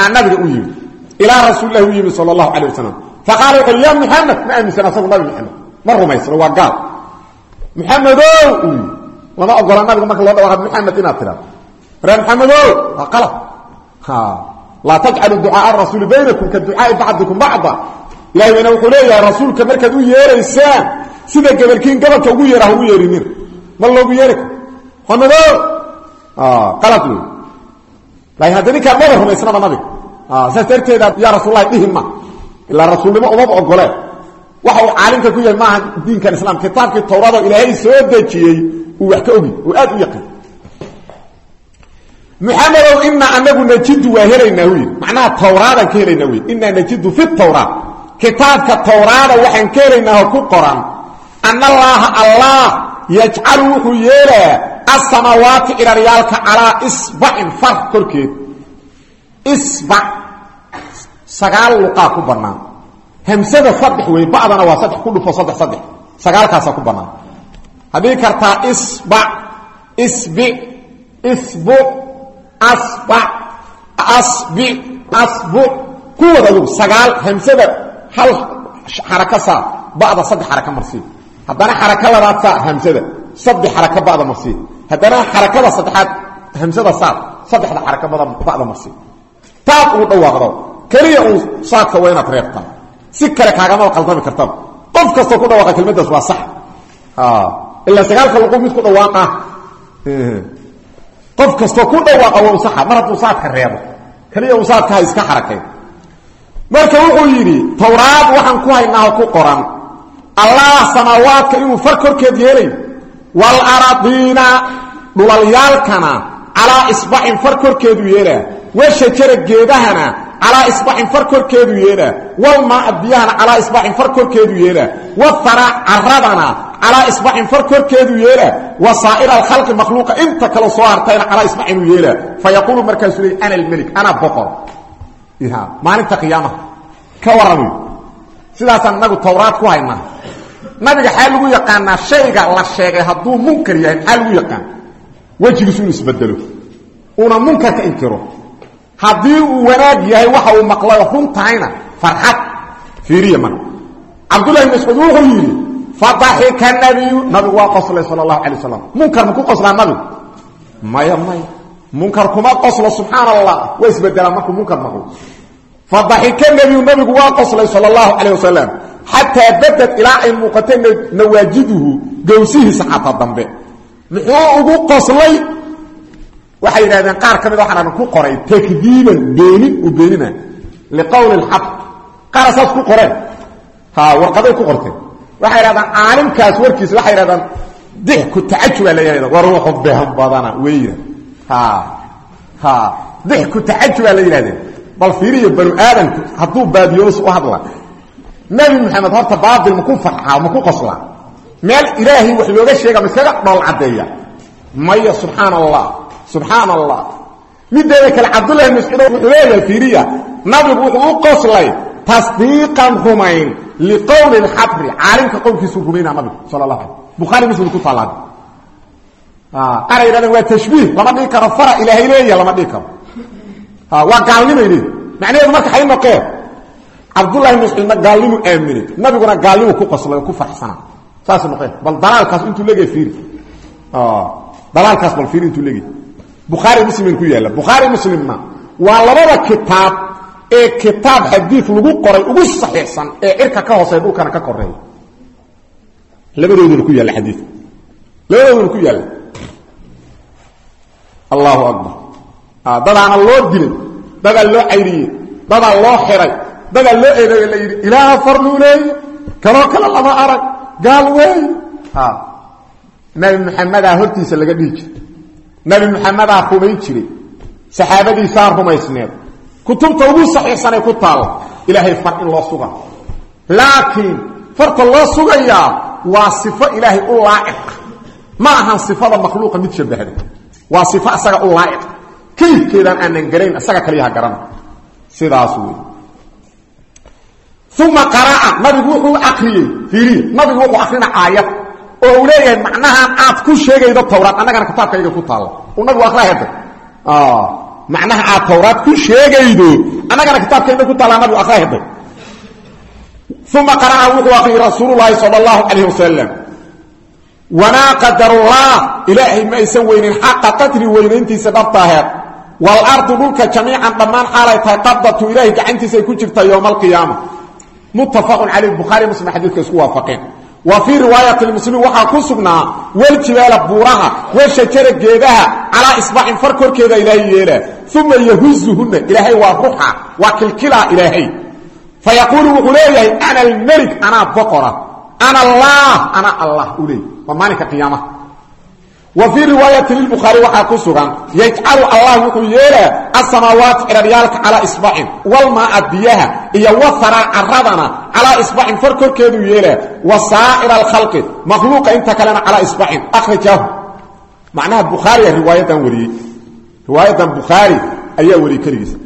aa nabiga u yimid ilaa rasuulilah u yimid sal allahu calay wasalam faqaala wuxu ya muxamed ma aaminsan asagu nabi maxamed ma rumaysno waa gaal. Muxamedo uu yii lama ogola nabiga marka loo dhawaaqad muxamed inaad tidhahdo ree muxamedo waa qalab. Laa tajcalu ducaaa rasuuli baynakum ka ducaai bacdikum bacda. Ilahay bayna wuxuu leeyahay rasuulka markaad u yeeraysaan sida gabalkiin gabalka ugu yeera ha ugu yeerinina ma loogu yeeri karo hadda ninkaan maba rumaysnaba nabiga saas darteeda yaa rasullahi dhihi ma. Ilaa rasuulnimo umaba ogolee waxa uu caalimka ku yahay maaha diinkan islaam kitaabkii towrado ilaahay soo dejiyey uu wax ka ogi oo aad u yaqiin muxamedow inaa anagu najidu waa helaynaa wy macnaha towraadaan ka helaynaa wy inaa najidu fi tawraat kitaabka towraada waxaan ka helaynaa oo ku qoran ana allaaha allah yajcalu wuxuu yeelaa asamaawaati ciraryaalka calaa isbacin far korkeed isbac sagaal luqaa ku bannaan. Hamsada saddex wey ba'dana waa saddex ku dhufo saddex saddex. Sagaalkaasaa ku bannaan. Haddii kartaa isbac isbic isbuc asbac asbic asbuc ku wada adugu sagaal hamsada hal xaraka saa ba'da saddex xaraka marsii haddana xaraka labaad saa hamsada. Saddex xaraka ba'da marsii haddana xarakada saddexaad hamsada saad. Saddexda xaraka ba'da marsii taad uu dhawaaqdo. Keliya uu saadka waa inaad reebtaa si kale kaagama qaldami kartaba qof kastoo ku dhawaaqa kelmaddaas waa sax. Ilaa sagaalka luqu mid ku dhawaaqa. Qof kastoo ku dhawaaqa waa usaxa mar hadduu saadka reebo. Keliya uu saadka ha allah samaawaadka inuu far korkeed yeelay waalaradiina dhulalyaalkana calaa isbacin far korkeedu yeelaa washajara geedahana calaa isbacin far korkeedu yeelaa walmaaa biyahana calaa isbacin far korkeedu yeelaa wahara caradana calaa isbacin far korkeedu yeelaa wa saa'ir alkhalqi makhluuqa inta kale soo hartayna calaa isbacin uu yeelaa fa yaquulu markaasuu leey ana almelik ana boqor. Maalinta qiyaamaha. Ka warrami sidaasaan inagu towraad ku haynaa nabiga xaa lagu yaqaanaa shayga la sheegay hadduu munkar yahay maxaa lagu yaqaan. Wejigiisu inuu isbedelo una munkarka inkiro. Haddii uu wanaag yahay waxa uu maqlayo run tahayna farxad fiiriya marka cabdullahi mascuud wuxuu yidhi fadaxika nabiyu nabigu waa qoslay sal allahu alay wasalam munkar ma ku qoslaa nabigu maya maya. Munkar kuma qoslo subxaana allah waa isbedelaa markuu munkar maqlo. Fadaxika nabiyu nabigu waa qoslay sal allahu calayh wasalam xataa badad ilaa ay muuqatay nawaajiduhu gowsihiisa xataa dambe. Muxuu ugu qoslay? Waxay yidhahdeen qaar ka mid waxaan ku qoray takdiiban beenin uu beenina liqowli lxaq qaara saas ku qoreen. Ha warqaday ku qorteen. Waxay yidhahdaan caalimkaas warkiisa waxay yidhahdaan dixku tacajubaa la yihahda war wuxu behan badana weyna ha ha dixku tacajubaa la yidhahdeen. Bal fiiriyo banu aadamku hadduu baadiyoos u hadla nebi maxamed horta baatil maku farxaa maku qoslaa meel ilaahay wax looga sheega ma iskaga dhool caddeeya. Maya subxaana allah subxaana allah mideeda kale cabdullahi mascuud wuxuu leeyahay fiiriya nabigu wuxuu u qoslay tasdiiqan rumayn liqowli lxabri caalimka qowlkiisuu rumaynaa nabigu sala allah alay bukhaari muslim ku taallaa qaar yidhahdeen waa tashbiih lama dhihi karo fara ilaahay leeya lama dhihi karo. Waa gaalnimay leeyi macnaheedu marka hay noqeen cabdullahi mascuudna gaalnimu aaminay. Nabiguna gaalnimu ku qoslay ku farxsana saas noqeen bal dalaalkaas intuu legay fiiri. Dalaalkaas bal fiiri intuu legay bukhaari muslimin ku yaalla. Bukhaari muslimna waa labada kitaab ee kitaab xadiid lagu qoray ugu saxiixsan ee cirka ka hooseeya dhulkana ka koreeya labadooduna ku yaalla xadiidka labadooduna ku yaalla. Allahu akbar. Dadaana loo dilay dadaa loo cayriyey. Dadaa loo xiray dadaa loo eedeeye la yidhi ilaaha farluu leeye kaloo kale lama arag gaal wey nabi maxamedaa hortiisa laga dhihi jiray. Nabi maxamedaa rumayn jiray. Saxaabadiisaa rumaysneed. Kutubta ugu saxiixsanay ku taalla ilaahay far in loo suga. Laakiin farta loo sugayaa waa sifo ilaahay u laaciqa ma ahan sifada makhluuqa mid shabahda waa sifo isaga u laaciqa kayfkeedaan aanan garayn isaga kaliyaha garana. Sidaas wey uma qara'a. Nabigu wuxuu akriyey. Fiiriya nabigu wuxuu akrina aayad oo uu leeyahay macnahaan aad ku sheegaydo tawraad annagana kitaabkayga ku taalla uu nabigu akra heda macnaha aad tawraad ku sheegaydo annagana kitaabkayga ku taalla nabigu akra heday uma qara'a wuxuu akriyey rasuululaahi sala allahu calayh wasalam wamaa qadarullah ilaahay ma aysan weynin xaqa qadri weynayntiisa dhabtaaheed waalardu dhulka jamiican dhammaan xaalay tahay qabdatu ilaahay gacantiisaay ku jirtaa yowma alqiyaama muttafaqun caleyh bukhaari muslim xadiidka isku waafaqeen. Wa fii riwaayati lmuslimiin waxaa ku sugnaa waljibaala buuraha washajara geedaha calaa isbacin far korkeeda ilaahay yeelaa uma yahuzuhunna ilaahay waa ruxa waa kilkilaa ilaahay. Fa yaquulu wuxuu leeyahay ana almelik anaa boqora ana allah ana allah u leey waa maalinka qiyaamaha wa fii riwaayati lilbukhaari waxaa ku sugan yajcalu allah wuxuu yeelaa asamaawaati ciraryaalka calaa isbacin walmaaa biyaha iyo waharaa caradana calaa isbacin far korkeeduu yeelaa wa saa'ira alkhalqi makhluuqa inta kalena calaa isbacin akhrijaahu. Macnaha bukhaariya riwaayadan wariyey riwaayadan bukhaari ayaa wariyey keligiisa.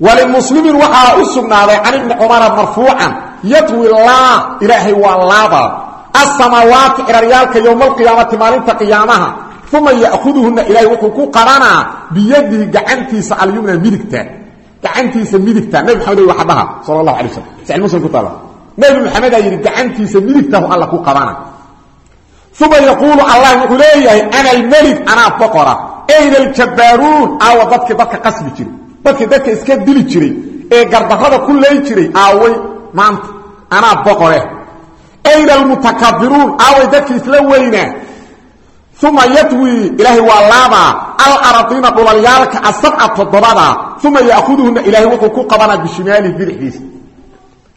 Walimuslimiin waxaa u sugnaaday can ibni cumara marfuucan yadwi llah ilaahay waa laabaa asamaawaati ciraryaalka yowma alqiyaamati maalinta qiyaamaha uma ya'huduhuna ilaahay wuxuu ku qabanaa biyadihi gacantiisa alyumna midigta gacantiisa midigta nabi maxamed waa dhaha sal allahu alay waslam saxi muslim ku taala nabi maxamedaa yidhi gacantiisa midigtahu alla ku qabana uma yaquulu allah wuxuu leeyahay ana almelik anaa boqora ayna aljabbaaruun aawa dadkii dadka qasbi jiray dadkii dadka iska dili jiray ee gardarrada ku ley jiray aaway maanta anaa boqore ayna almutakabiruun aaway dadkii isla weynaa uma yadwi ilaahay waa laabaa alaradiina dhulalyaalka asabca toddobada. Uma ya'huduhuna ilaahay wuxuu ku qabanaa bishimaalihi bidixdiisa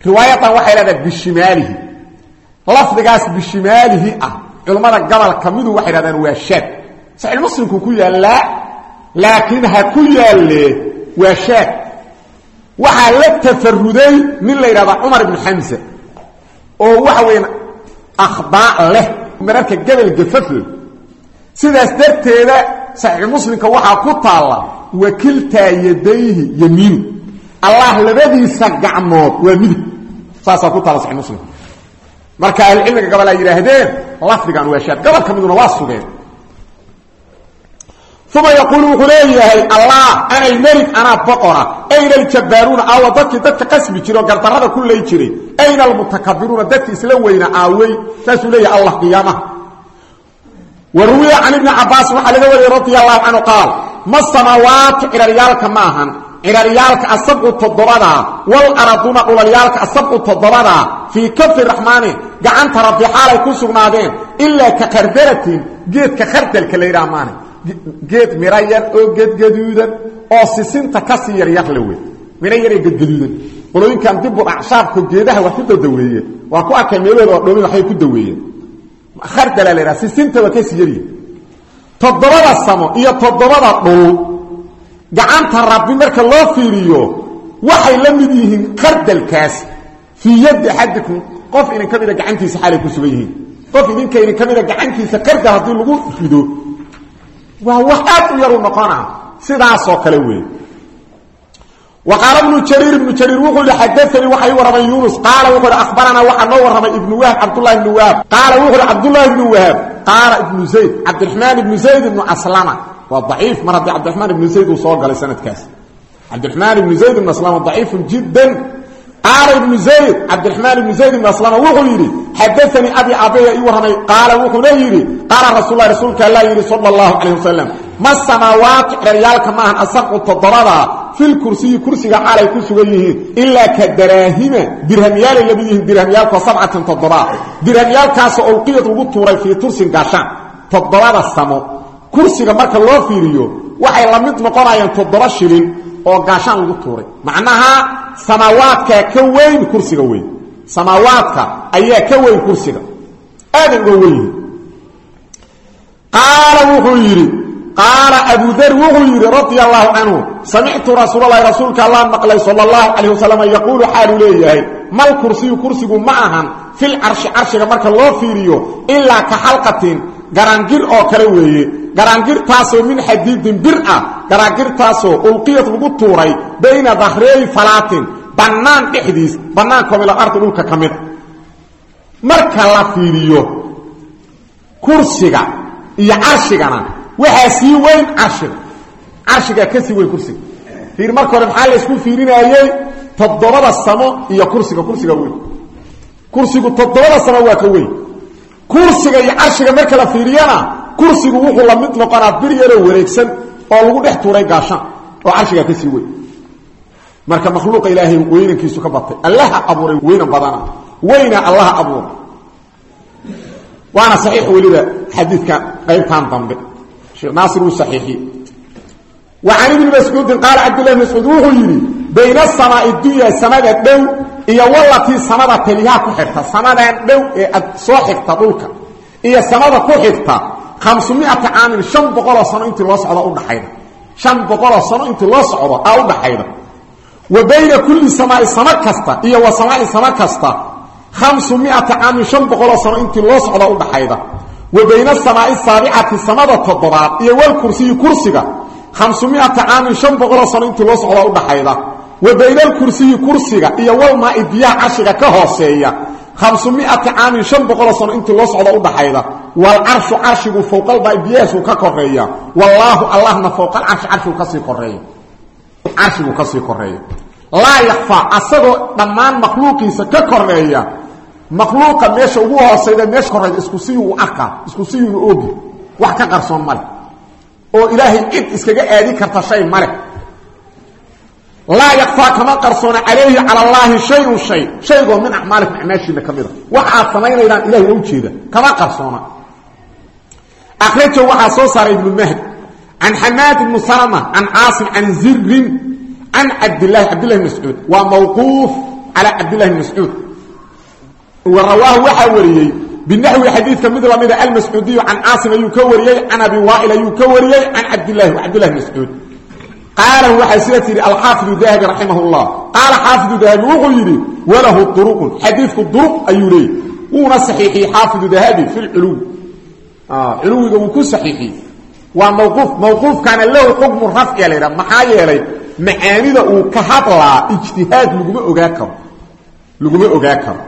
riwaayadan waxay leedahay bishimaalihi. Lafdigaas bishimaalihi ah culammada gobolka midu waxay dhahdaan waa shaad. Saxiix muslimku ku yaallaa laakiin ha ku yaalle waa shaad. Waxaa la tafaruday nin la yidhahda cumar ibnu xamsa oo waxa weyan akhdaa leh. Mararka gebel gafafle sidaas darteeda saxiix muslimka waxaa ku taalla wakiltaa yadayhi yamiinu allah labadiisa gacmood waa midig saasaa ku taalla saxiix muslimka marka ahlucilmiga gobol ay yidhaahdeen lafdigan waa shaad. Gobolka miduna waa sugeen. Uma yaquulu wuxuu leeyahay allah ana almelik anaa boqora ayna aljabaaruuna aawa dadkii dadka qasbi jira oo gardarrada ku lay jiray. Ayna almutakabiruuna dadki isla weyna aawey saasuu leeyahay allah qiyaamaha wa ruwiya can ibni cabaas waxaa laga wariyey radia allahu canhu qaal ma samaawaatu ciraryaalka ma ahan ciraryaalka asabcu toddobadaa wal araduna dhulalyaalka asabcu toddobadaa fii kafi raxmaani gacanta rabbi xaalay ku sugnaadeen ilaa ka khardaratin geedka khardalka la yidhaha maane geed miro yar oo gedgaduudan oo sisinta ka sii yaryar la wey miro yaree gedgaduudan qolooyinkan dibu acshaabka geedaha wax ku dadaweeye waa ku arkay meelooda oo dhoomin waxbay ku daweeyeen khardala la yidhaha sisinta waa ka sii yaryi toddobada samo iyo toddobada dhul gacanta rabbi marka loo fiiriyo waxay la mid yihiin khardalkaas fii yaddi axadikum qof idin ka mida gacantiisa xaalay ku sugan yihiin. Qof idinka idin ka mida gacantiisa khardal haddii lagu rido waa wax aad u yaru noqona sidaasoo kale wey qaala ibnu jariir ibnu jariir wuxuu yihi xadaanii waxay warramay yunus qaala wuxuu hi akhbaranaa waxaa noo warramay ibnu wahab cabdullahi ibnu wahab qaala wuxuu hi cabdullahi ibnu wahab qaala ibnu zayd cabdiraxmaan ibnu zayd ibnu aslama waa daciif mar haddii cabdiraxmaan ibnu zayd uu soo galay sanadkaas cabdiraxmaan ibnu zayd ibnu aslama daciifun jiddan qaala ibnu zayd cabdiraxmaan ibnu zayd ibnu aslama wuxuu yidhi xadaanii abi abeya ii warramay qaala wuxuuna yidhi qaala rasullahi rasuulka allah yidhi sala allahu calayh wasalam ma samaawaatu ciraryaalka maahan asabcu toddobada fil kursiyi kursiga xaalay ku sugan yihiin ilaa ka daraahima dirhamyaalay la mid yihiin dirhamyaalkoo sabcatin toddoba dirhamyaalkaasoo ulqiyad lagu tuuray fii tursin gaashaan toddobada samo kursiga marka loo fiiriyo waxay la mid noqonayaan toddoba oo gaashaan lagu tuuray. Macnaha samaawaadkaa ka weyn kursiga weyn. Samaawaadka ayaa ka weyn kursiga. Aaday uga weynyihin qaala wuxuu yidhi qaala abu dar wuxuu yidhi radia allahu canhu samictu rasuulka allah maqlay sal اllahu calayh wasalam yaquulu xaaluu mal kursiyu kursigu ma ahan fil carshi carshiga marka loo fiiriyo ilaa ka xalqatin garaangir oo kale weeye. Garaangirtaasoo min xadiidin bir ah. Garaangirtaasoo ulqiyad lagu tuuray bayna dahreey falaatin. Bannaan dhexdiis bannaankoo mila ardi dhulka ka mida marka la fiiriyo kursiga iyo carshigana waxaa sii weyn carshiga carshigaa ka sii weyn kursiga fiir marka hore la isku fiirinaayey toddobada samo iyo kursiga kursiga weyn. Kursigu toddobada samo waa ka weyn kursiga iyo carshiga marka la fiiriyana kursigu wuxuu la mid noqonaa bir yaroo wareegsan oo lagu dhex tuuray gaashaan oo carshigaa ka sii weyn. Marka makhluuqa ilaahay weynankiisu ka batay allaha abuuray weynan badana weyna allaha abuuray. Waana saxiix weliba xadiidka qaybtan dambe. Sheekh naasir uu saxiixiyey wa can ibni mascuudin qaala cabdullahi mascuud wuxuu yidhi bayna asamaai dunya samada dhow iyo walatii samada taliyaha ku xigta. Samadan dhow ee soo xigta dhulka iyo samada ku xigta hamsumiata caamin shan boqoloo sano intii loo socdo udhaxayda shan boqoloo sano intii loo socdo aa udhaxayda wa bayna kulli samaai samo kasta iyo wa samaai samo kasta hamsumiata caamin shan boqoloo sano intii loo socdo udhaxayda wa bayna asamaai saabicati samada toddobaad iyo walkursiyi kursiga hamsumiata caamin shan boqoloo sano intii wa bayna alkursiyi kursiga iyo walmaai biyaha carshiga ka hooseeya hamsumiata caamin shan boqoloo sano intii loo socdo udhaxayda walcarshu carshigu fowqalba biyahaasuu ka koreeya wallaahu allahna fowqalcarshi carshigu ka sii koreeya carshigu ka sii koreeya laa yakfaa asagoo dhammaan makhluuqiisa ka koreeya makhluuqa meesha ugu hoosayda meesha koreyda isku siyuu u arkaa isku siyuuna oogi wax ka qarsoon male oo ilaahay cid iskaga aadi karta shay male laa yakfaa kama qarsoona calayhi cala allaahi shayun shay shaygoo min acmaalikum acmaashiina ka mida wax aad samaynaydaan ilahay waa ujeeda kama qarsoona. Akhrajo waxaa soo saaray ibnu mahd can xamaad ibnu salama can caasim can zirin can cabdilahi cabdillahi bn mascuud. Waa mawquuf calaa cabdillahi bn mascuud. Wa rawaahu waxaa wariyey binaxwi xadiidka mid lamida almascuudiyu can caasim ayuu ka wariyey can abi waail ayuu ka wariyey can cabdilahi cabdillahi bn mascuud qaalahu waxaa sida tihi alxaafidu dahabi raximah llah qaala xaafidu dahabi wuxuu yidhi walahu duruqun. Xadiidku duruq ayuu leeyay wuuna saxiixiyey xaafidu dahabi fi lculuwi culuwiga wuu ku saxiixiyey. Waa mawquuf mawquufkaana lahu xukmu rafciya la ydhaha maxaa yeelay macaanida uu ka hadlaa ijtihaad laguma ogaa karo. Laguma ogaa karo.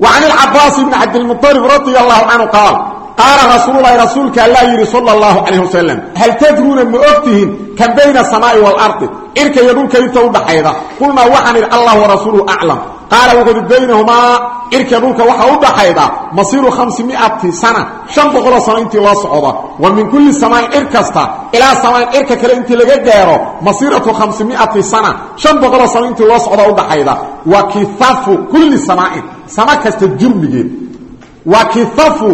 Wa can ilcabaas ibni cabdilmualib radia allahu canhu qaal qaala rasuululahi rasuulka allaa yidhi sala allahu calayh wasalam hal tadruuna ma ogtihiin kan bayna asamaai waalardi cirka iyo dhulka inta udhaxayda qulnaa waxaan idhi allah warasuuluhu aclam qaala wuxuu idhi baynahumaa cirka dhulka waxaa u dhaxayda masiiru khamsimiati sana shan boqoloo sano intii loo socda wa min kulli samaain cir kasta ilaa samaain cirka kale intii laga gaaro masiiratu khamsimiati sana shan boqoloo sano intii loo socda udhaxayda wa kihafu kulli samaain sama kasta jurmigeed wa kihafu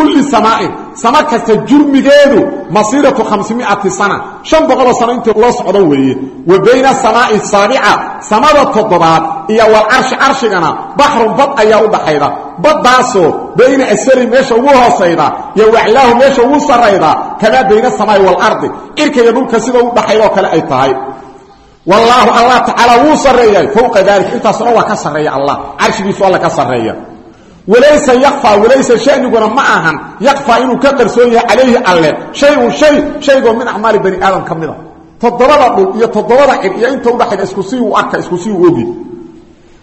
kulli samaain sama kasta jurmigeedu masiiratu khamsimiati sana shan boqoloo sano intii loo socdo weeye. Wa bayna asamaai saabica samada toddobaad iyo walcarshi carshigana baxrun bad ayaa u dhaxayda baddaasoo bayna asfali meesha ugu hoosayda iyo waclaahu meesha ugu sarrayda kamaa bayna asamaai waalardi cirka iyo dhulka sida u dhaxaydoo kale ay tahay. Wallaahu allah tacaala wuu sarreeyay. Fowqa daalika intaasoo dhan waa ka sarreeya allah. Carshigiisu alla walaysa yakfaa walaysa shaniguna ma ahan yakfaa inuu ka qarsoon yahay calayhi alle. Shayun shay shaygoo min acmaali bani aadam ka mida. Toddobada dhul iyo toddobada cir iyo inta udhaxayda isku sii uu arka isku sii uu ogi.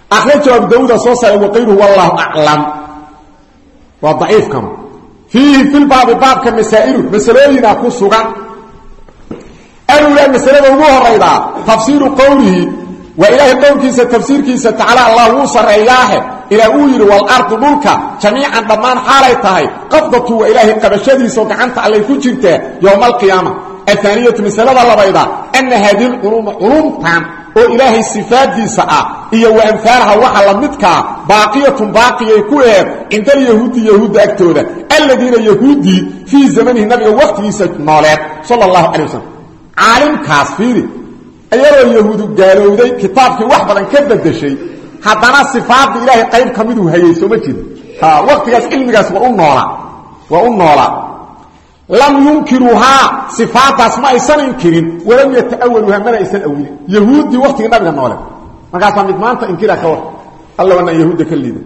Akhrajahu abu dawuuda soo saaray waqayruhu wallahu aclam waa daciifkanu fiihi filbaabi baabka masaa'ilu masalooyinaa ku sugan. Alula masalada ugu horaydaa tafsiiru qowlihi waa ilaahay qowlkiisa tafsiirkiisa tacaala allah wuu sarreeyaahe. Ilaa uu yidhi walardu dhulka jamiican dhammaan xaalay tahay. Qabdatu waa ilaahay qabashadiisaoo gacanta allay ku jirtaa yowma alqiyaama ahaaniyatu masalada labayda ana haadihi lculuuma culumtan oo ilaahay sifaadiisa ah iyo wa amfaalaha waxa la midkaa baaqiyatun baaqiyay ku eed cinda alyahuudi yahuudda agtooda. Alladiina yahuuddii fii zamanihi nabiga wakhtigiisa nooleed sala allahu calay wasalam iyadoo yahuudu gaalowday kitaabkii wax badan ka bedeshay haddana sifaadda ilaahay qayb ka miduu hayay soo ma jiro waktigaas cilmigaas waa u noolaa waa u noolaa lam yunkiruuhaa sifaadaas ma aysan inkirin walam yata'awaluhaa mana aysan awilin yahuuddii waktigii nabiga noole markaasaa mid maanta inkira ka war. Alla wanaan yahuudda ka liida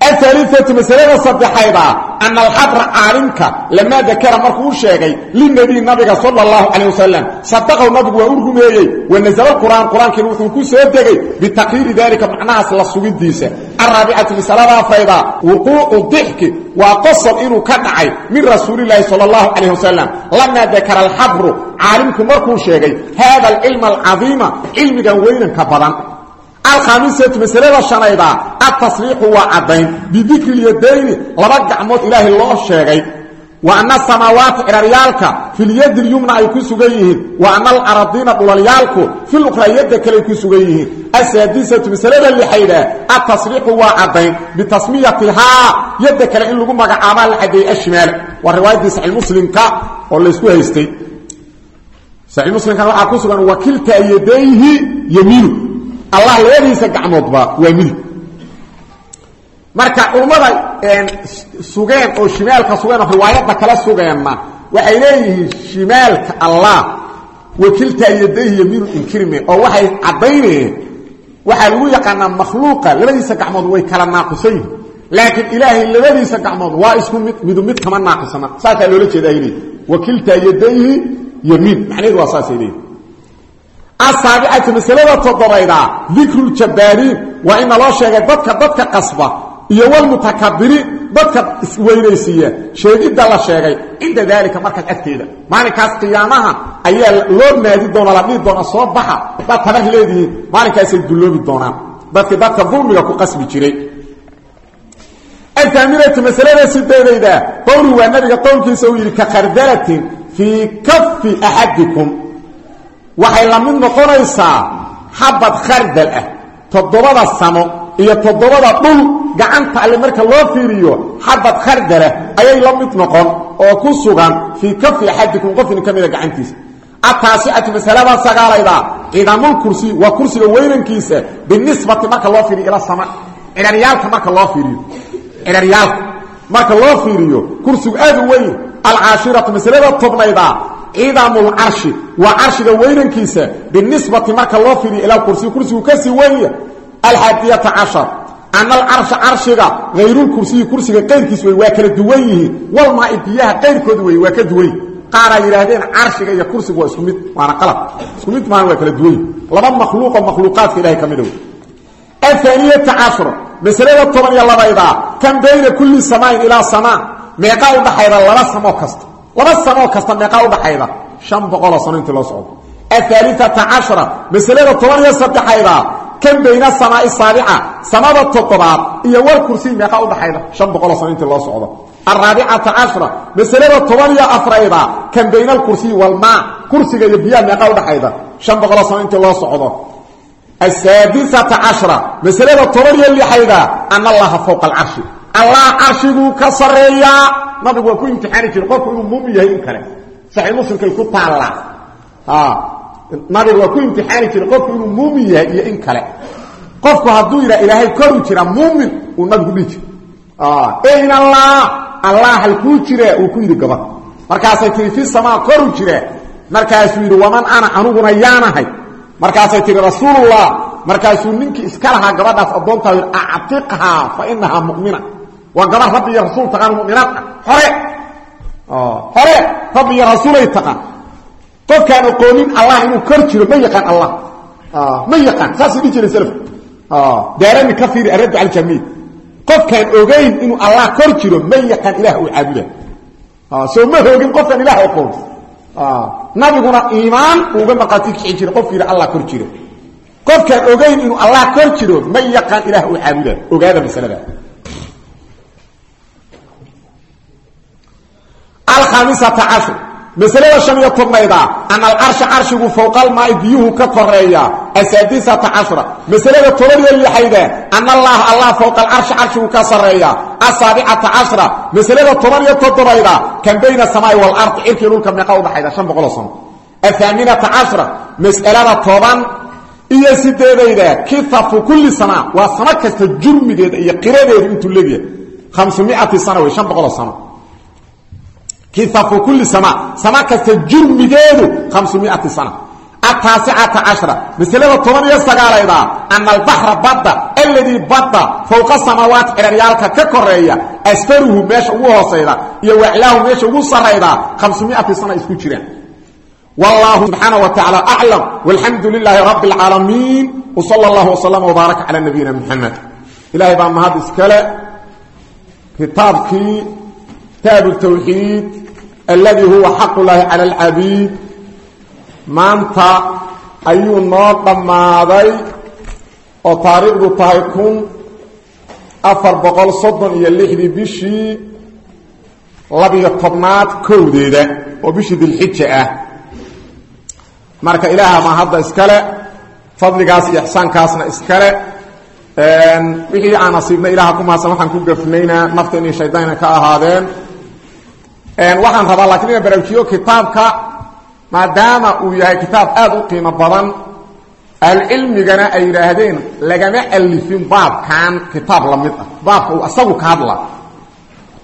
aaliatu masalada saddexayda ana alxabra caalimka lamaa dakara markuu u sheegay linabiy nabiga sal اlahu calيه wasalam sadaqahu nabigu waa u rumeeyey wanazla qur'aan qur-aankiina wuxuu ku soo degay bitaqriiri dalika macnahaas la sugidiisa araabicatu masalada afrayda wuquucu dixki waa qosol inuu ka dhacay min rasuulilaahi sal اlahu calayh wasalam lamaa dakara alxabru caalimku markuu sheegay hada alcilma alcadiima cilmigan weynanka badan alkhamiisatu masalada shanayda atasriixu waa caddayn. Bidikri lyadayni laba gacmood ilaahay loo sheegay. Wa ana asamaawaati ciraryaalka filyadi lyumna ay ku sugan yihiin. Wa ana alaradiina dhulalyaalku filuqraa yadda kaleay ku sugan yihiin. Asaadisatu masalada lixayda atasriixu waa caddayn. Bitasmiyatihaa yadda kale in lagu magacaabaa la cadeeyey ashimaal waa riwaayaddii saxii muslimka oo laysku haystay. Saxii muslimkana waxaa ku sugan allah labadiisa gacmoodba waa midig marka culummada sugeen oo shimaalka sugeen oo riwaayadda kala sugeenna waxay leeyihiin shimaalka allah wakilta yadayhi yamiinu inkirme oo waxay caddaynayeen waxaa lagu yaqaanaa makhluuqa labadiisa gacmood way kala naaqisan yihiin laakiin ilaahay labadiisa gacmood waa isku mid midu mid kama naaqisana. Saasaa loola jeeda ay leeyihiin wakilta yadayhi yamiin macnaheedu waa saasay leeyihiin asaabicatu masalada toddobayda dikru ljabbaariin waa in naloo sheegay dadka dadka qasba iyo walmutakabiriin dadka isweynaysiiya sheegidda la sheegay cinda daalika markaas agteeda. Maalinkaas qiyaamaha ayaa loo naadi doona la dhihi doona soo baxa dad tabar leedihiin maalinkaasay dulloobi doonaan. Dadkii dadka dulmiga ku qasbi jiray. Alaaminatu masalada sideedayda qowli waa nabiga qowlkiisa uu yidhi ka khardalatin fii kafi axadikum waxay la mid noqonaysaa xabad khardal ah toddobada samo iyo toddobada dhul gacanta alle marka loo fiiriyo xabad khardala ayay la mid noqon oo ku sugan fii kafi axadikum qofni ka mida gacantiisa. Ataasicatu masalada sagaalayda cidamulkursi waa kursiga weynankiisa binisbati marka loo fiiriyo ila sama ciharyaalka marka loo fiiriyo ciharyaalka marka loo fiiriyo kursigu aad u weyn alcaashiratu masalada tobnayda ciidamulcarshi waa carshiga weynankiisa binisbati marka loo fiiriyo ilaa kursi. Kursigu ka sii wenya alxaadiyata cashar. Ana alcarsha carshiga hayrulkursiyi kursiga qayrkiis wey waa kala duwan yihiin. Walmaai biyaha qayrkooda wey waa ka duwan yihiin qaaraa yidhaahdeen carshiga iyo kursigu waa isku mid waana qalab. Isku mid maan waa kala duwan yihiin laba makhluuqo makhluuqaadka ilahay ka wey ahaaniyata cashro masalada toban iyo labayda kan bayna kulli laba samoo kasta meeqaa udhaxayda shan boqoloo sano intii loo socdo. Ahaaliata cashara masalada toban iyo saddexayda kan bayna samaai saabica samada toddobaad iyo wal kursiy meeqaa udhaxayda shan boqoloo sano intii loo socdo. Araabicata cashra masalada toban iyo kan bayna alkursiyi walmaa kursiga iyo biyaha meeqaa udhaxayda shan boqoloo sano intii loo socdo. Asaadisata cashra masalada toban iyo lixayda an allaha fowqa alcarshi allah carshiguu ka sareeyaa nabigu waa ku imtixaani jira qofku inuu muumin yahay in kale. Saxii muslimkay ku taallaa nabigu waa ku imtixaani jira qofku inuu muumin yahay iyo in kale. Qofku hadduu yidhaha ilaahay koru jira muumin uu nabigu dhihi jira ayn allah allah halkuu jira uu ku yidhi gaba markaasay tihi fi samaa koru jira. Markaasuu yidhi waman ana aniguna yaanahay markaasay tihi rasuulullah. Markaasuu waa gabar rabbi iyo rasuul taqaan muminaad ah. Hore. Hore. Rabbi iyo rasuulay taqaan qofkaan aqoonin allah inuu kor jiro ma yaqaan allah. Ma yaqaan. Saasay dhihi jiray slafku daarani ka fiiri araddu cala jamiil qofkaan ogayn inuu allah kor jiro ma yaqaan ilaah uu caabuda. Soo ma hoogin qofkaan ilaah aqoon. Nabiguna iimaan uuga maqaati kixi jira qofku yidhi allah kor jiro. Qofkaan ogayn inuu allah kor jiro ma yaqaan ilaah uu caabuda. Ogaada masalada alkhamisata cashar masalada shan iyo tobnayda an alcarsha carshigu fowqalmaai biyuhu ka koreeya asaadisata cashra. Masalada toban iyo lixayda an allaha allah fowqa alcarshi carshigu ka sareeya asaabicata cashra. Masalada toban iyo toddobayda kan bayna samaai waalardi cirkii dhulka meeqa udhaxayda shan boqoloo sano. Ahaaminata cashra mas'alada toban iyo sideedayda kitatu kulli sana waa sano kasta jurmigeeda iyo qiradeedu intuu leegyahay hamsumiati sana wey shan boqoloo kiafu kulli sama sama kasta jurmigeedu hamsumiati sana ataasicata cashra masalada toban iyo sagaalayda ana albaxra badda alladii badda fowqa samaawaati ciraryaalka ka koreeya asfaruhu meesha ugu hoosayda iyo waclaahu meesha ugu sarayda hamsumiati sana isku jiraan wallahu subxaana wa tacaala aclam walxamdu lilaahi rabbi اlcaalamiin wsala اllah wslama wbaaraka cala nabiyina muxamed ilahay baa mahad iskale kitaabkii kitaab tawxiid alladii huwa xaq llaahi cala alcabiid maanta ayuu noo dhammaaday oo taariikhdu tahay kun afar boqol soddon iyo lixdii bishii labiyo tobnaad kowdeeda oo bishii dilxija ah. Marka ilaaha ma hadda iskale fadligaas iyo ixsaankaasna iskale. Wixii aan asiibnay ilaha ku mahadsan waxaan ku gafnaynaa ahaadeen waxaan rabaa laakiin inaan baraajiyo kitaabka maadaama uu yahay kitaab aad u qiimo badan. Ahlucilmigana ay yidhaahdeen lagama alifin baabkan kitaab la mid ah. Baabka uu asagu ka hadla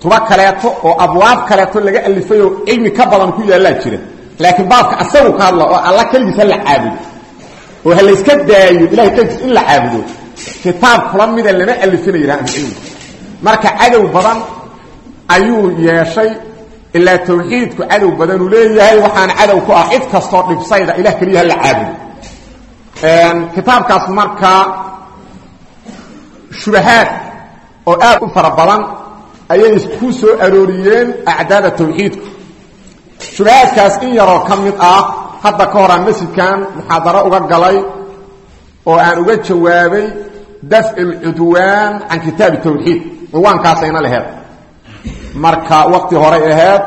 tuba kaleeto oo abwaab kaleeto laga alifayoo cilmi ka badan ku yaallaa jira. Laakiin baabka asagu ka hadla oo alla keligiis ha la caabudo oo ha layska daayo ilahay keligiis in la caabudo kitaab kula mida lama alifina yidhaha ahlucilmiga marka cadow badan ayuu yeeshay ilaa tawxiidku cadow badanuu leeyahay waxaana cadow ku ah cid kastoo dhibsayda ilah keliya hala caabudo kitaabkaas markaa shubahaad oo aad u fara badan ayay ku soo arooriyeen acdaada tawxiidku shubahaadkaas in yaroo ka mid ah hadda ka horaan masjidkan muxaadaro uga galay oo aan uga marka wakti horay aheed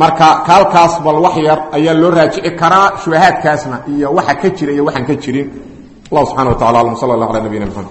marka kaalkaas bal wax yar ayaa loo raajici karaa shubahaadkaasna iyo waxa ka jira iyo waxaan ka jirin. Allah subxana wa tacala alam. Sal allah ala nabiyina mxamed